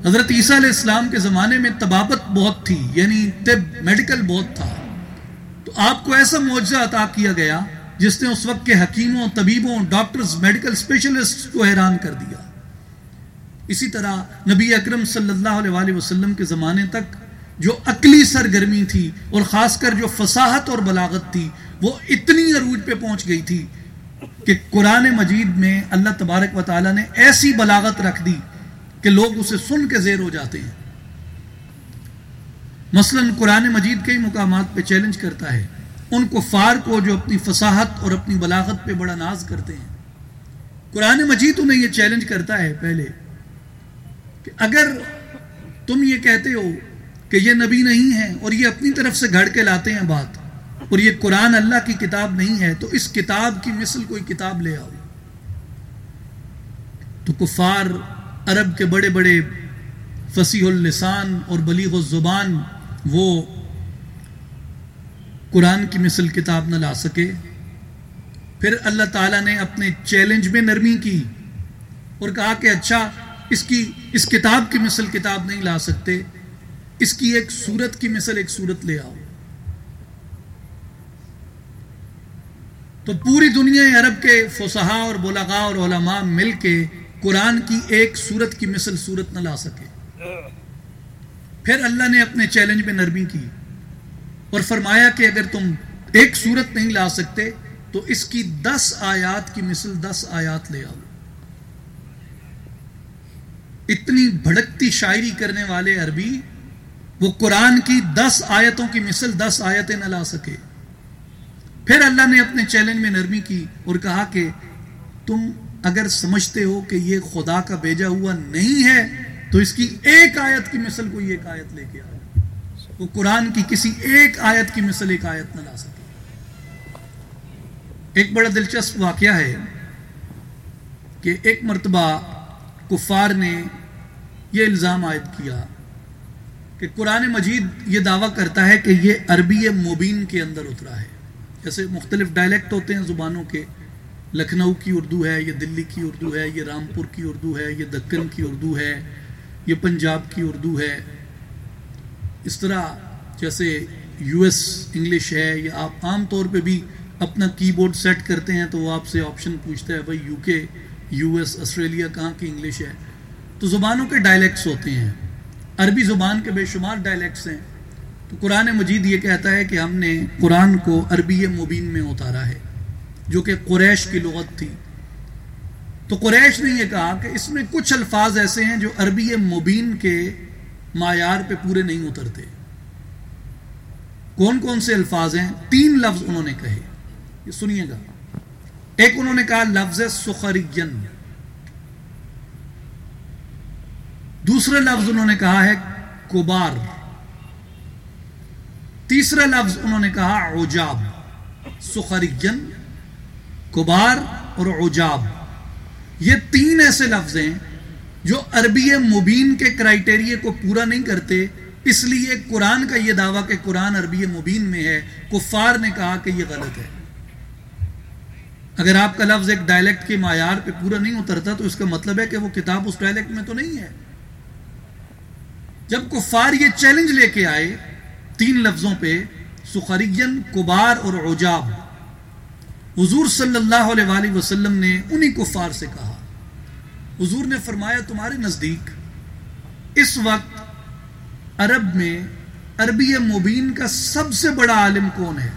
حضرت عیسیٰ علیہ السلام کے زمانے میں طبابت بہت تھی یعنی طب، میڈیکل بہت تھا۔ تو آپ کو ایسا معجزہ عطا کیا گیا جس نے اس وقت کے حکیموں، طبیبوں، ڈاکٹرز، میڈیکل اسپیشلسٹ کو حیران کر دیا۔ اسی طرح نبی اکرم صلی اللہ علیہ وآلہ وسلم کے زمانے تک جو عقلی سرگرمی تھی اور خاص کر جو فصاحت اور بلاغت تھی، وہ اتنی عروج پہ پہنچ گئی تھی کہ قرآن مجید میں اللہ تبارک و تعالیٰ نے ایسی بلاغت رکھ دی کہ لوگ اسے سن کے زیر ہو جاتے ہیں۔ مثلا قرآن مجید کئی مقامات پہ چیلنج کرتا ہے۔ ان کفار کو جو اپنی فصاحت اور اپنی بلاغت پہ بڑا ناز کرتے ہیں۔ قرآن مجید انہیں یہ چیلنج کرتا ہے پہلے کہ اگر تم یہ کہتے ہو کہ یہ نبی نہیں ہے اور یہ اپنی طرف سے گھڑ کے لاتے ہیں بات اور یہ قرآن اللہ کی کتاب نہیں ہے تو اس کتاب کی مثل کوئی کتاب لے آؤ۔ تو کفار عرب کے بڑے بڑے فصیح اللسان اور بلیغ الزبان وہ قرآن کی مثل کتاب نہ لا سکے۔ پھر اللہ تعالیٰ نے اپنے چیلنج میں نرمی کی اور کہا کہ اچھا اس کی، اس کتاب کی مثل کتاب نہیں لا سکتے۔ اس کی ایک صورت کی مثل ایک صورت لے آؤ۔ تو پوری دنیا عرب کے فسحا اور بلغا اور علماء مل کے قرآن کی ایک صورت کی مثل صورت نہ لا سکے۔ پھر اللہ نے اپنے چیلنج میں نرمی کی۔ اور فرمایا کہ اگر تم ایک صورت نہیں لا سکتے، تو اس کی دس آیات کی مثل دس آیات لے آؤ۔ اتنی بھڑکتی شاعری کرنے والے عربی، وہ قرآن کی دس آیتوں کی مثل دس آیتیں نہ لا سکے۔ پھر اللہ نے اپنے چیلنج میں نرمی کی اور کہا کہ تم اگر سمجھتے ہو کہ یہ خدا کا بیجا ہوا نہیں ہے، تو اس کی ایک آیت کی مثل کوئی ایک آیت لے کے آؤ۔ وہ قرآن کی کسی ایک آیت کی مثل ایک آیت نہ لا سکے۔ ایک بڑا دلچسپ واقعہ ہے کہ ایک مرتبہ کفار نے یہ الزام عائد کیا کہ قرآن مجید یہ دعویٰ کرتا ہے کہ یہ عربی مبین کے اندر اترا ہے۔ جیسے مختلف ڈائلیکٹ ہوتے ہیں زبانوں کے، لکھنؤ کی اردو ہے، یہ دلی کی اردو ہے، یہ رامپور کی اردو ہے، یہ دکن کی اردو ہے، یہ پنجاب کی اردو ہے۔ اس طرح جیسے یو ایس انگلش ہے یا آپ عام طور پہ بھی اپنا کی بورڈ سیٹ کرتے ہیں تو وہ آپ سے آپشن پوچھتا ہے، بھائی، یو کے، یو ایس، آسٹریلیا، کہاں کی انگلش ہے؟ تو زبانوں کے ڈائلیکٹس ہوتے ہیں۔ عربی زبان کے بے شمار ڈائلیکٹس ہیں۔ تو قرآن مجید یہ کہتا ہے کہ ہم نے قرآن کو عربی مبین میں اتارا ہے، جو کہ قریش کی لغت تھی۔ تو قریش نے یہ کہا کہ اس میں کچھ الفاظ ایسے ہیں جو عربی مبین کے معیار پہ پورے نہیں اترتے۔ کون کون سے الفاظ ہیں؟ تین لفظ انہوں نے کہے۔ یہ سنیے گا۔ ایک انہوں نے کہا، لفظ سخرین دوسرا لفظ انہوں نے کہا ہے، کبار۔ تیسرا لفظ انہوں نے کہا، عجاب۔ سخرین کبار اور عجاب۔ یہ تین ایسے لفظ ہیں جو عربی مبین کے کرائٹیریے کو پورا نہیں کرتے، اس لیے قرآن کا یہ دعویٰ کہ قرآن عربی مبین میں ہے، کفار نے کہا کہ یہ غلط ہے۔ اگر آپ کا لفظ ایک ڈائلیکٹ کے معیار پہ پورا نہیں اترتا، تو اس کا مطلب ہے کہ وہ کتاب اس ڈائلیکٹ میں تو نہیں ہے۔ جب کفار یہ چیلنج لے کے آئے تین لفظوں پہ سخرین کبار اور عجاب، حضور صلی اللہ علیہ وآلہ وسلم نے انہی کفار سے کہا۔ حضور نے فرمایا، تمہارے نزدیک اس وقت عرب میں عربی مبین کا سب سے بڑا عالم کون ہے؟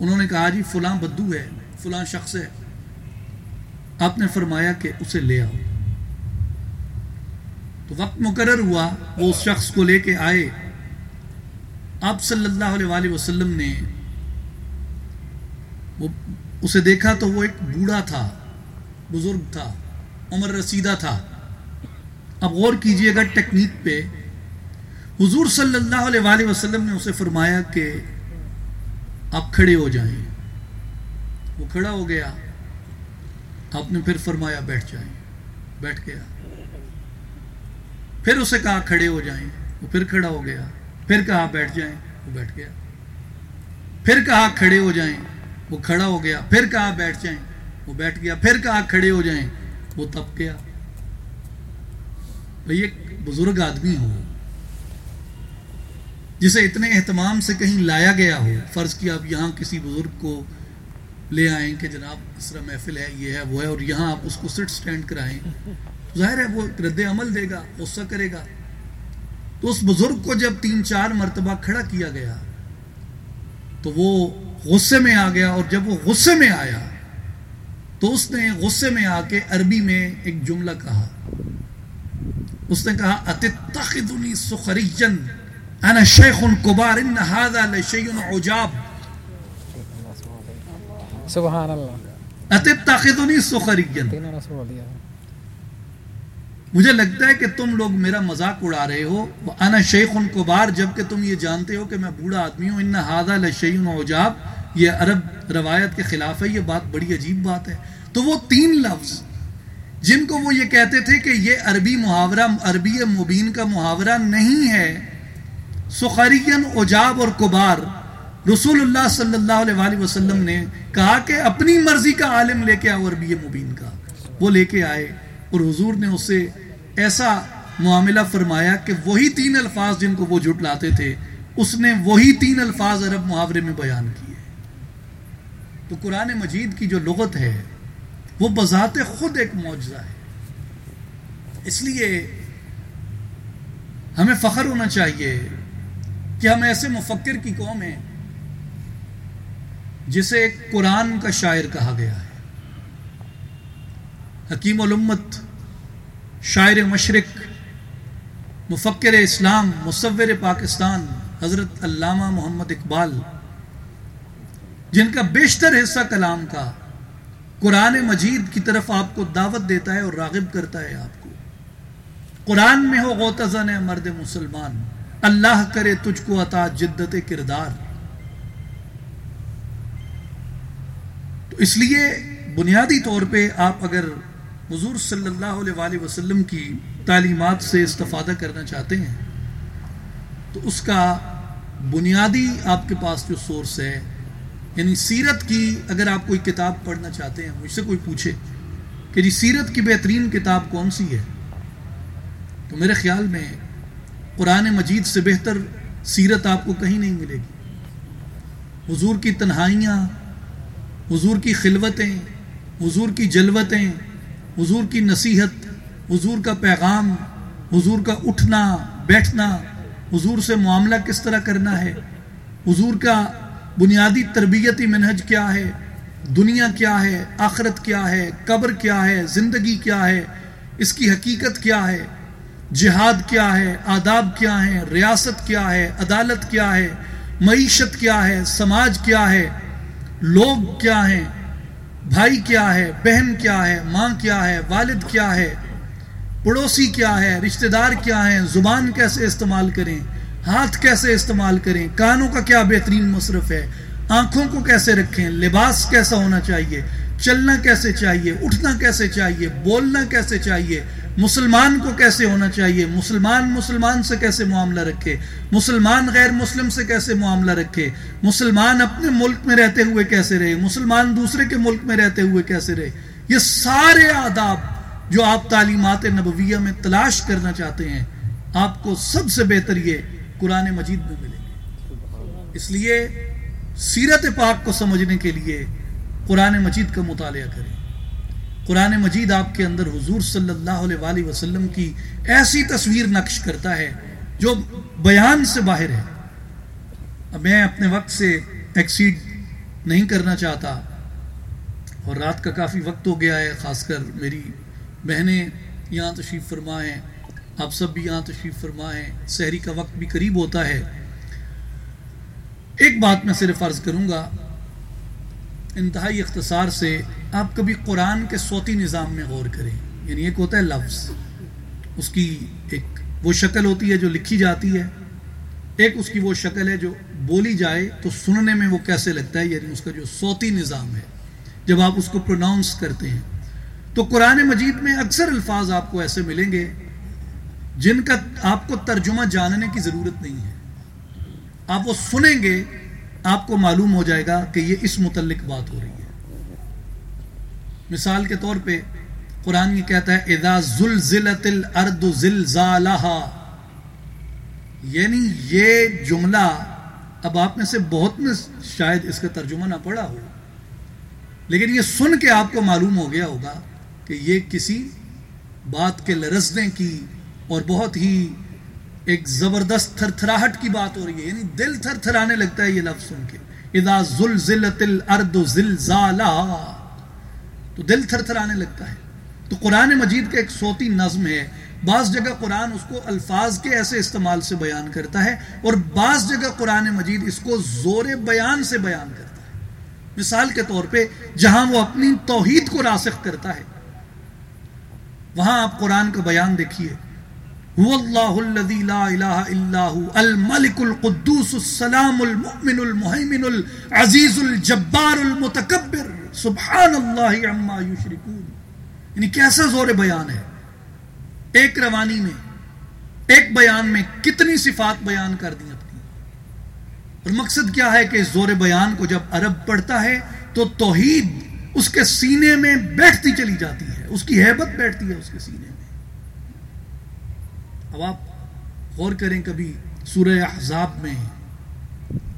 انہوں نے کہا جی فلاں بدو ہے، فلاں شخص ہے۔ آپ نے فرمایا کہ اسے لے آؤ۔ تو وقت مقرر ہوا، وہ اس شخص کو لے کے آئے۔ آپ صلی اللہ علیہ وآلہ وسلم نے وہ، اسے دیکھا تو وہ ایک بوڑھا تھا۔ بزرگ تھا، عمر رسیدہ تھا۔ اب غور کیجیے گا ٹیکنیک پہ۔ حضور صلی اللہ علیہ وآلہ وسلم نے اسے فرمایا کہ آپ کھڑے ہو جائیں۔ وہ کھڑا ہو گیا۔ آپ نے پھر فرمایا بیٹھ جائیں۔ بیٹھ گیا۔ پھر اسے کہا کھڑے ہو جائیں۔ وہ پھر کھڑا ہو گیا۔ پھر کہا بیٹھ جائیں۔ وہ بیٹھ گیا۔ پھر کہا کھڑے ہو جائیں۔ وہ کھڑا ہو گیا۔ پھر کہا بیٹھ جائیں۔ وہ بیٹھ گیا، پھر کہا، کھڑے ہو جائیں۔ وہ تب گیا۔ بھئی ایک بزرگ آدمی ہو، جسے اتنے اہتمام سے کہیں لایا گیا ہو، فرض کیا آپ یہاں کسی بزرگ کو لے آئیں کہ جناب اس طرح محفل ہے، یہ ہے، وہ ہے، اور یہاں آپ اس کو سٹ سٹینڈ کرائیں۔ ظاہر ہے، وہ رد عمل دے گا، غصہ کرے گا۔ تو اس بزرگ کو جب تین چار مرتبہ کھڑا کیا گیا، تو وہ غصے میں آ گیا، اور جب وہ غصے میں آیا تو اس نے غصے میں آ کے عربی میں ایک جملہ کہا۔ اس نے کہا اتتخذنی سخریجن انا شیخ کبار ان هذا لشیء عجاب. سبحان اللہ اتتخذنی اللہ مجھے لگتا ہے کہ تم لوگ میرا مذاق اڑا رہے ہو انا شیخ ان کو بار جبکہ تم یہ جانتے ہو کہ میں بوڑھا آدمی ہوں ان ہادہ لشیون عجاب۔ یہ عرب روایت کے خلاف ہے، یہ بات بڑی عجیب بات ہے۔ تو وہ تین لفظ، جن کو وہ یہ کہتے تھے کہ یہ عربی محاورہ، عربی مبین کا محاورہ نہیں ہے سخرین عجاب اور کبار۔ رسول اللہ صلی اللہ علیہ وآلہ وسلم نے کہا کہ اپنی مرضی کا عالم لے کے آؤ عربی مبین کا۔ وہ لے کے آئے اور حضور نے اسے ایسا معاملہ فرمایا کہ وہی تین الفاظ جن کو وہ جھٹلاتے تھے، اس نے وہی تین الفاظ عرب محاورے میں بیان کیے۔ تو قرآن مجید کی جو لغت ہے، وہ بذات خود ایک معجزہ ہے۔ اس لیے ہمیں فخر ہونا چاہیے کہ ہم ایسے مفکر کی قوم ہیں جسے قرآن کا شاعر کہا گیا ہے۔ حکیم الامت، شاعر مشرق، مفکر اسلام، مصور پاکستان، حضرت علامہ محمد اقبال جن کا بیشتر حصہ کلام کا قرآن مجید کی طرف آپ کو دعوت دیتا ہے اور راغب کرتا ہے آپ کو۔ قرآن میں ہو غوتزن ہے مرد مسلمان، اللہ کرے تجھ کو عطا جدت کردار۔ تو اس لیے بنیادی طور پہ آپ اگر حضور صلی اللہ علیہ وآلہ وسلم کی تعلیمات سے استفادہ کرنا چاہتے ہیں، تو اس کا بنیادی آپ کے پاس جو سورس ہے یعنی سیرت کی اگر آپ کوئی کتاب پڑھنا چاہتے ہیں، مجھ سے کوئی پوچھے کہ جی سیرت کی بہترین کتاب کون سی ہے؟ تو میرے خیال میں قرآن مجید سے بہتر سیرت آپ کو کہیں نہیں ملے گی۔ حضور کی تنہائیاں، حضور کی خلوتیں، حضور کی جلوتیں، حضور کی نصیحت، حضور کا پیغام، حضور کا اٹھنا، بیٹھنا، حضور سے معاملہ کس طرح کرنا ہے؟ حضور کا بنیادی تربیتی منہج کیا ہے دنیا کیا ہے آخرت کیا ہے قبر کیا ہے زندگی کیا ہے اس کی حقیقت کیا ہے جہاد کیا ہے آداب کیا ہے ریاست کیا ہے عدالت کیا ہے معیشت کیا ہے سماج کیا ہے لوگ کیا ہیں بھائی کیا ہے بہن کیا ہے ماں کیا ہے والد کیا ہے پڑوسی کیا ہے رشتہ دار کیا ہے زبان کیسے استعمال کریں ہاتھ کیسے استعمال کریں؟ کانوں کا کیا بہترین مصرف ہے؟ آنکھوں کو کیسے رکھیں؟ لباس کیسا ہونا چاہیے؟ چلنا کیسے چاہیے؟ اٹھنا کیسے چاہیے؟ بولنا کیسے چاہیے؟ مسلمان کو کیسے ہونا چاہیے؟ مسلمان مسلمان سے کیسے معاملہ رکھے؟ مسلمان غیر مسلم سے کیسے معاملہ رکھے؟ مسلمان اپنے ملک میں رہتے ہوئے کیسے رہے؟ مسلمان دوسرے کے ملک میں رہتے ہوئے کیسے رہے؟ یہ سارے آداب جو آپ تعلیمات نبویہ میں تلاش کرنا چاہتے ہیں، آپ کو سب سے بہتر یہ قرآن مجید میں ملے گے۔ اس لیے سیرت پاک کو سمجھنے کے لیے قرآن مجید کا مطالعہ کریں۔ قرآن مجید آپ کے اندر حضور صلی اللہ علیہ وآلہ وسلم کی ایسی تصویر نقش کرتا ہے جو بیان سے باہر ہے۔ اب میں اپنے وقت سے ایکسیڈ نہیں کرنا چاہتا اور رات کا کافی وقت ہو گیا ہے، خاص کر میری بہنیں یہاں تشریف فرما ہیں۔ آپ سب بھی یہاں تشریف فرما ہیں سحری کا وقت بھی قریب ہوتا ہے۔ ایک بات میں صرف عرض کروں گا، انتہائی اختصار سے آپ کبھی قرآن کے صوتی نظام میں غور کریں۔ یعنی ایک ہوتا ہے لفظ، اس کی ایک وہ شکل ہوتی ہے جو لکھی جاتی ہے، ایک اس کی وہ شکل ہے جو بولی جائے تو سننے میں وہ کیسے لگتا ہے یعنی اس کا جو صوتی نظام ہے، جب آپ اس کو پروناؤنس کرتے ہیں۔ تو قرآن مجید میں اکثر الفاظ آپ کو ایسے ملیں گے جن کا آپ کو ترجمہ جاننے کی ضرورت نہیں ہے۔ آپ وہ سنیں گے، آپ کو معلوم ہو جائے گا کہ یہ اس متعلق بات ہو رہی ہے۔ مثال کے طور پہ قرآن یہ کہتا ہے، اذا زلزلت الارض زلزالها یعنی یہ جملہ، اب آپ میں سے بہت میں شاید اس کا ترجمہ نہ پڑا ہو، لیکن یہ سن کے آپ کو معلوم ہو گیا ہوگا کہ یہ کسی بات کے لرزنے کی اور بہت ہی ایک زبردست تھر تھراہٹ کی بات ہو رہی ہے یعنی دل تھر تھرانے لگتا ہے یہ لفظ سن کے۔ اذا زلزلت الارض زلزالها تو دل تھر تھر آنے لگتا ہے۔ تو قرآن مجید کا ایک صوتی نظم ہے۔ بعض جگہ قرآن اس کو الفاظ کے ایسے استعمال سے بیان کرتا ہے اور بعض جگہ قرآن مجید اس کو زور بیان سے بیان کرتا ہے۔ مثال کے طور پہ، جہاں وہ اپنی توحید کو راسخ کرتا ہے، وہاں آپ قرآن کا بیان دیکھیے۔ اللہ الذي لا الہ الا هو الملك القدوس، السلام المؤمن المهيمن العزیز الجبار المتکبر۔ سبحان اللہ عما یشرکون۔ یعنی کیسا زور بیان ہے؟ ایک روانی میں ایک بیان میں کتنی صفات بیان کر دی اپنی۔ اور مقصد کیا ہے کہ زور بیان کو جب عرب پڑھتا ہے تو توحید اس کے سینے میں بیٹھتی چلی جاتی ہے، اس کی حیبت بیٹھتی ہے اس کے سینے اب آپ غور کریں کبھی سورہ احزاب میں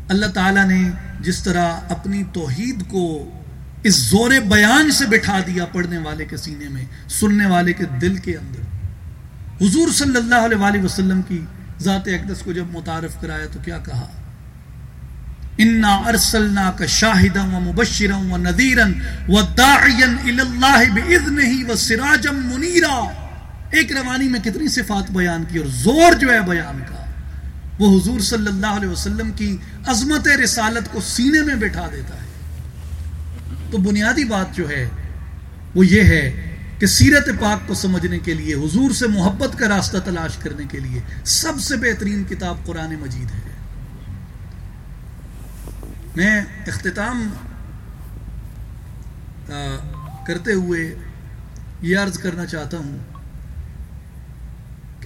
اللہ تعالیٰ نے جس طرح اپنی توحید کو اس زور بیان سے بٹھا دیا پڑھنے والے کے سینے میں، سننے والے کے دل کے اندر۔ حضور صلی اللہ علیہ وآلہ وسلم کی ذات اقدس کو جب متعارف کرایا تو کیا کہا؟ انا ارسلنا کا شاہدا و مبشرا و نذیرا و داعیا اللہ باذنہ و سراجا منیرا ایک روانی میں کتنی صفات بیان کی اور زور جو ہے بیان کا، وہ حضور صلی اللہ علیہ وسلم کی عظمت رسالت کو سینے میں بٹھا دیتا ہے۔ تو بنیادی بات جو ہے، وہ یہ ہے کہ سیرت پاک کو سمجھنے کے لیے، حضور سے محبت کا راستہ تلاش کرنے کے لیے سب سے بہترین کتاب قرآن مجید ہے۔ میں اختتام کرتے ہوئے یہ عرض کرنا چاہتا ہوں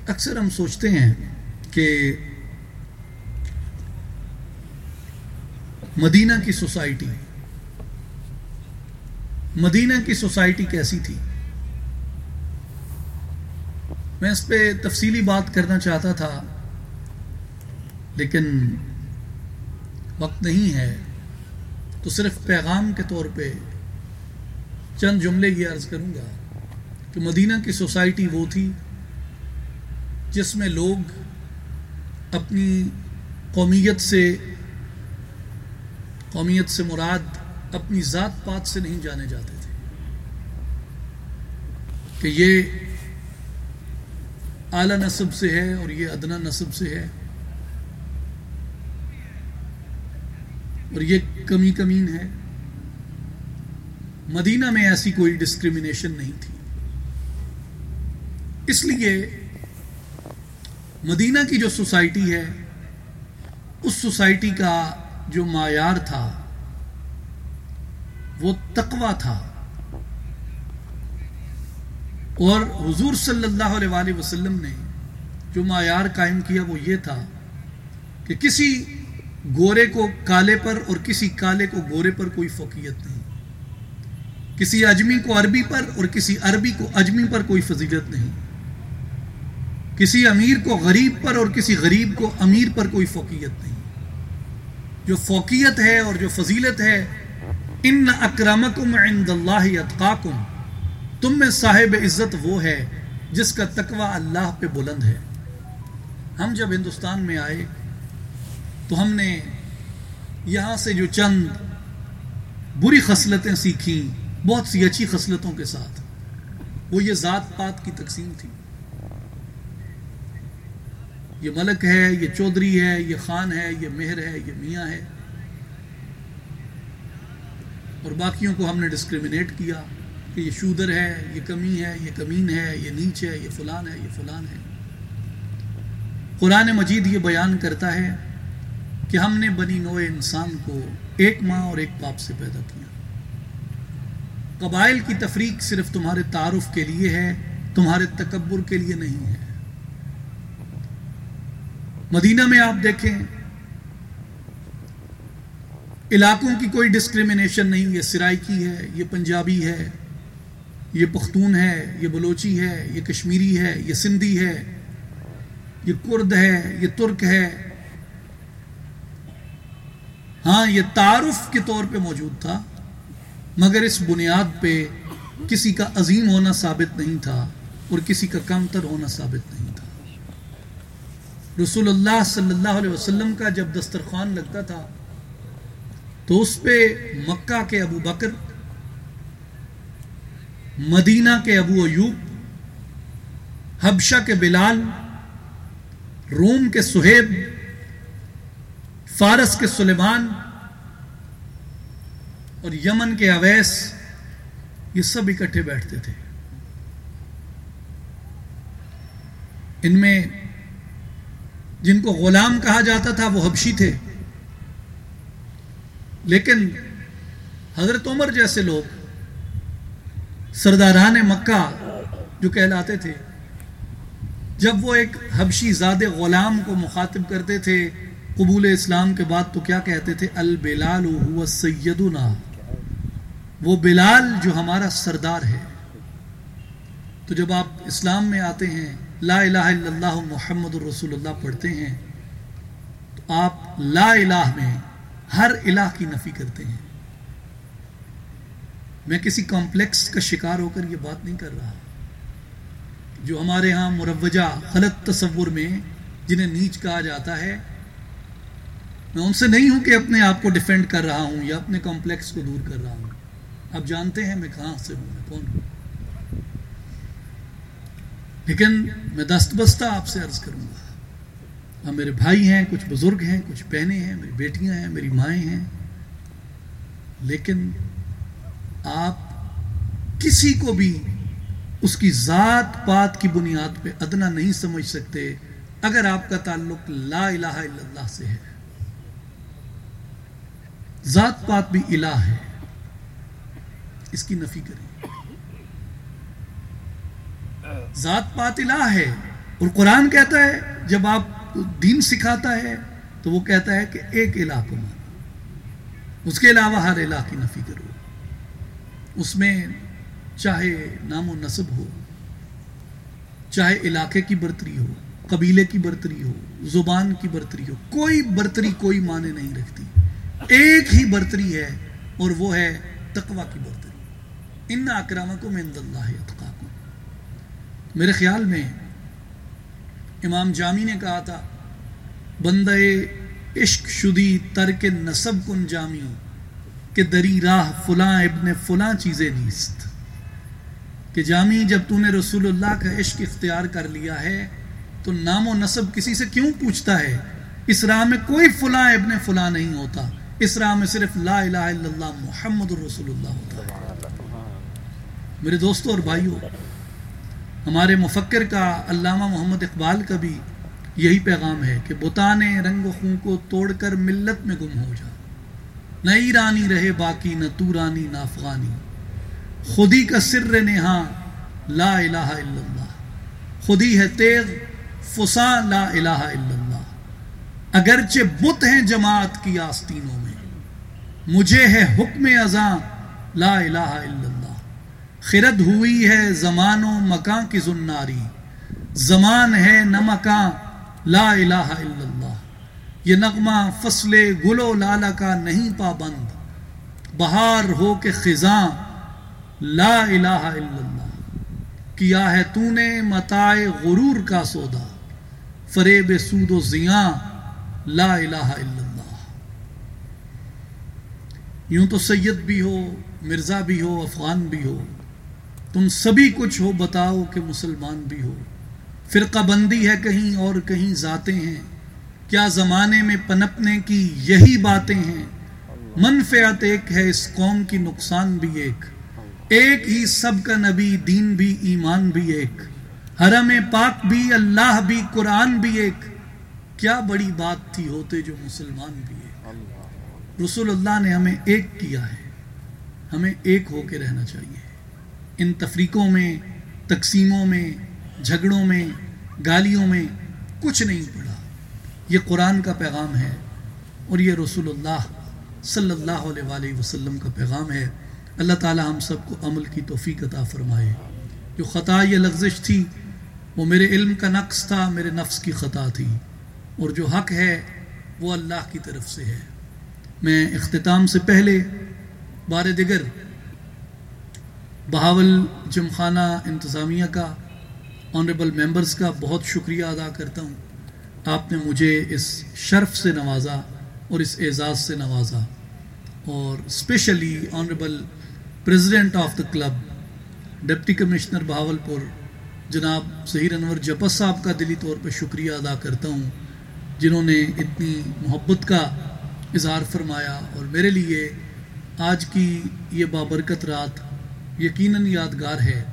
اکثر ہم سوچتے ہیں کہ مدینہ کی سوسائٹی، مدینہ کی سوسائٹی کیسی تھی؟ میں اس پہ تفصیلی بات کرنا چاہتا تھا، لیکن وقت نہیں ہے۔ تو صرف پیغام کے طور پہ چند جملے یہ عرض کروں گا کہ مدینہ کی سوسائٹی وہ تھی جس میں لوگ اپنی قومیت سے قومیت سے مراد اپنی ذات پات سے نہیں جانے جاتے تھے۔ کہ یہ اعلی نصب سے ہے اور یہ ادنا نصب سے ہے۔ اور یہ کمی کمین ہے۔ مدینہ میں ایسی کوئی ڈسکریمنیشن نہیں تھی۔ اس لیے مدینہ کی جو سوسائٹی ہے، اس سوسائٹی کا جو معیار تھا، وہ تقوی تھا۔ اور حضور صلی اللہ علیہ وآلہ وسلم نے جو معیار قائم کیا وہ یہ تھا کہ کسی گورے کو کالے پر اور کسی کالے کو گورے پر کوئی فوقیت نہیں۔ کسی اجمی کو عربی پر اور کسی عربی کو اجمی پر کوئی فضیلت نہیں۔ کسی امیر کو غریب پر اور کسی غریب کو امیر پر کوئی فوقیت نہیں۔ جو فوقیت ہے اور جو فضیلت ہے، ان اکرمکم عند اللہ اتقاکم تم میں صاحب عزت وہ ہے جس کا تقوی اللہ پہ بلند ہے۔ ہم جب ہندوستان میں آئے، تو ہم نے یہاں سے جو چند بری خصلتیں سیکھیں، بہت سی اچھی خصلتوں کے ساتھ، وہ یہ ذات پات کی تقسیم تھی۔ یہ ملک ہے، یہ چودھری ہے، یہ خان ہے، یہ مہر ہے، یہ میاں ہے۔ اور باقیوں کو ہم نے ڈسکریمنیٹ کیا کہ یہ شودر ہے، یہ کمی ہے، یہ کمین ہے، یہ نیچ ہے، یہ فلان ہے، یہ فلان ہے۔ قرآن مجید یہ بیان کرتا ہے کہ ہم نے بنی نوع انسان کو ایک ماں اور ایک باپ سے پیدا کیا۔ قبائل کی تفریق صرف تمہارے تعارف کے لیے ہے، تمہارے تکبر کے لیے نہیں ہے۔ مدینہ میں آپ دیکھیں، علاقوں کی کوئی ڈسکریمنیشن نہیں، یہ سرائکی ہے، یہ پنجابی ہے، یہ پختون ہے، یہ بلوچی ہے، یہ کشمیری ہے، یہ سندھی ہے، یہ کرد ہے، یہ ترک ہے۔ ہاں یہ تعارف کے طور پہ موجود تھا، مگر اس بنیاد پہ کسی کا عظیم ہونا ثابت نہیں تھا اور کسی کا کمتر ہونا ثابت نہیں تھا۔ رسول اللہ صلی اللہ علیہ وسلم کا جب دسترخوان لگتا تھا، تو اس پہ مکہ کے ابو بکر، مدینہ کے ابو ایوب، حبشہ کے بلال، روم کے سہیب، فارس کے سلیمان اور یمن کے اویس، یہ سب اکٹھے بیٹھتے تھے۔ ان میں جن کو غلام کہا جاتا تھا وہ حبشی تھے۔ لیکن حضرت عمر جیسے لوگ سرداران مکہ جو کہلاتے تھے، جب وہ ایک حبشی زاد غلام کو مخاطب کرتے تھے قبول اسلام کے بعد تو کیا کہتے تھے؟ البلال هو سیدنا۔ وہ بلال جو ہمارا سردار ہے۔ تو جب آپ اسلام میں آتے ہیں لا الہ الا اللہ محمد الرسول اللہ پڑھتے ہیں، تو آپ لا الہ میں ہر الہ کی نفی کرتے ہیں۔ میں کسی کمپلیکس کا شکار ہو کر یہ بات نہیں کر رہا۔ جو ہمارے ہاں مروجہ غلط تصور میں جنہیں نیچ کہا جاتا ہے، میں ان سے نہیں ہوں کہ اپنے آپ کو ڈیفینڈ کر رہا ہوں یا اپنے کمپلیکس کو دور کر رہا ہوں۔ آپ جانتے ہیں میں کہاں سے ہوں، میں کون ہوں؟ لیکن میں دست بستہ آپ سے عرض کروں گا۔ ہاں میرے بھائی ہیں، کچھ بزرگ ہیں، کچھ بہنیں ہیں، میری بیٹیاں ہیں، میری مائیں ہیں۔ لیکن آپ کسی کو بھی اس کی ذات پات کی بنیاد پہ ادنا نہیں سمجھ سکتے، اگر آپ کا تعلق لا الہ الا اللہ سے ہے۔ ذات پات بھی الہ ہے۔ اس کی نفی کریں۔ ذات پات الہ ہے۔ اور قرآن کہتا ہے، جب آپ دین سکھاتا ہے، تو وہ کہتا ہے کہ ایک الہ کو مانو۔ اس کے علاوہ ہر الہ کی نفی کرو۔ اس میں چاہے نام و نصب ہو، چاہے علاقے کی برتری ہو، قبیلے کی برتری ہو، زبان کی برتری ہو، کوئی برتری کوئی معنی نہیں رکھتی۔ ایک ہی برتری ہے اور وہ ہے تقوی کی برتری۔ ان اکرامکم عند اللہ اتقاکم۔ میرے خیال میں امام جامی نے کہا تھا، بندہ عشق شدی ترک نصب کن جامی کہ دری راہ فلاں ابن فلاں چیزیں نیست۔ کہ جامی، جب تو نے رسول اللہ کا عشق اختیار کر لیا ہے، تو نام و نصب کسی سے کیوں پوچھتا ہے؟ اس راہ میں کوئی فلاں ابن فلاں نہیں ہوتا۔ اس راہ میں صرف لا الہ الا اللہ محمد رسول اللہ ہوتا ہے۔ میرے دوستوں اور بھائیوں ہمارے مفکر کا علامہ محمد اقبال کا بھی یہی پیغام ہے کہ بتانے، رنگ و خون کو توڑ کر ملت میں گم ہو جا۔ نہ ایرانی رہے باقی، نہ تورانی، نہ افغانی۔ خودی کا سر نہا، لا الہ الا اللہ۔ خودی ہے تیغ، فسا، لا الہ الا اللہ۔ اگرچہ بت ہیں جماعت کی آستینوں میں، مجھے ہے حکم ازاں لا الہ الا اللہ۔ خرد ہوئی ہے زمان و مکان کی زناری۔ زمان ہے نہ مکان لا الہ الا اللہ۔ یہ نغمہ فصل گل و لالا کا نہیں پابند۔ بہار ہو کے خزاں، لا الہ الا اللہ۔ کیا ہے تو نے متاع غرور کا سودا۔ فریب سود و زیاں، لا الہ الا اللہ۔ یوں تو سید بھی ہو، مرزا بھی ہو، افغان بھی ہو۔ تم سبھی کچھ ہو، بتاؤ کہ مسلمان بھی ہو۔ فرقہ بندی ہے کہیں اور کہیں ذاتیں ہیں۔ کیا زمانے میں پنپنے کی یہی باتیں ہیں؟ منفعت ایک ہے، اس قوم کی نقصان بھی ایک۔ ایک ہی سب کا نبی، دین بھی، ایمان بھی ایک۔ حرم پاک بھی، اللہ بھی، قرآن بھی ایک۔ کیا بڑی بات تھی ہوتے جو مسلمان بھی ایک۔ رسول اللہ نے ہمیں ایک کیا ہے۔ ہمیں ایک ہو کے رہنا چاہیے۔ ان تفریقوں میں، تقسیموں میں، جھگڑوں میں، گالیوں میں کچھ نہیں پڑا یہ قرآن کا پیغام ہے اور یہ رسول اللہ صلی اللہ علیہ وآلہ وسلم کا پیغام ہے۔ اللہ تعالی ہم سب کو عمل کی توفیق عطا فرمائے۔ جو خطا یہ لغزش تھی، وہ میرے علم کا نقص تھا، میرے نفس کی خطا تھی۔ اور جو حق ہے، وہ اللہ کی طرف سے ہے۔ میں اختتام سے پہلے بار دیگر بہاول جمخانہ انتظامیہ کا آنریبل ممبرز کا بہت شکریہ ادا کرتا ہوں۔ آپ نے مجھے اس شرف سے نوازا اور اس اعزاز سے نوازا۔ اور specially honourable president of the club deputy commissioner Bahawalpur جناب ظہیر انور جپس صاحب کا دلی طور پہ شکریہ ادا کرتا ہوں، جنہوں نے اتنی محبت کا اظہار فرمایا۔ اور میرے لیے آج کی یہ بابرکت رات یقیناً یادگار ہے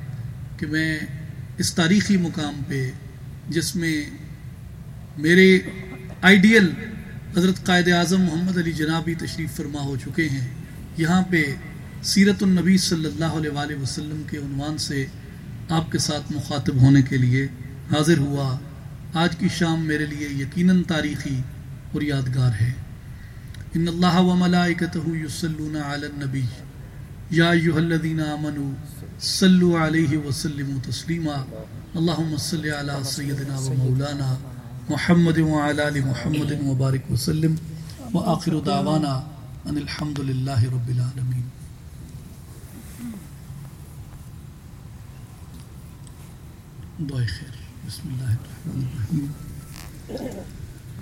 کہ میں اس تاریخی مقام پہ، جس میں میرے آئیڈیل حضرت قائد اعظم محمد علی جنابی تشریف فرما ہو چکے ہیں، یہاں پہ سیرت النبی صلی اللہ علیہ وآلہ وسلم کے عنوان سے آپ کے ساتھ مخاطب ہونے کے لیے حاضر ہوا۔ آج کی شام میرے لیے یقیناً تاریخی اور یادگار ہے۔ ان اللہ و ملائکتہ یصلون علی النبی۔ یا ایوہ الذین آمنوا صلو علیہ وسلم تسلیما۔ اللہم صلی علی سیدنا و مولانا محمد وعلى آل محمد وبارک وسلم وآخر دعوانا ان الحمد للہ رب العالمین۔ دعائے خیر۔ بسم اللہ الرحمن الرحیم۔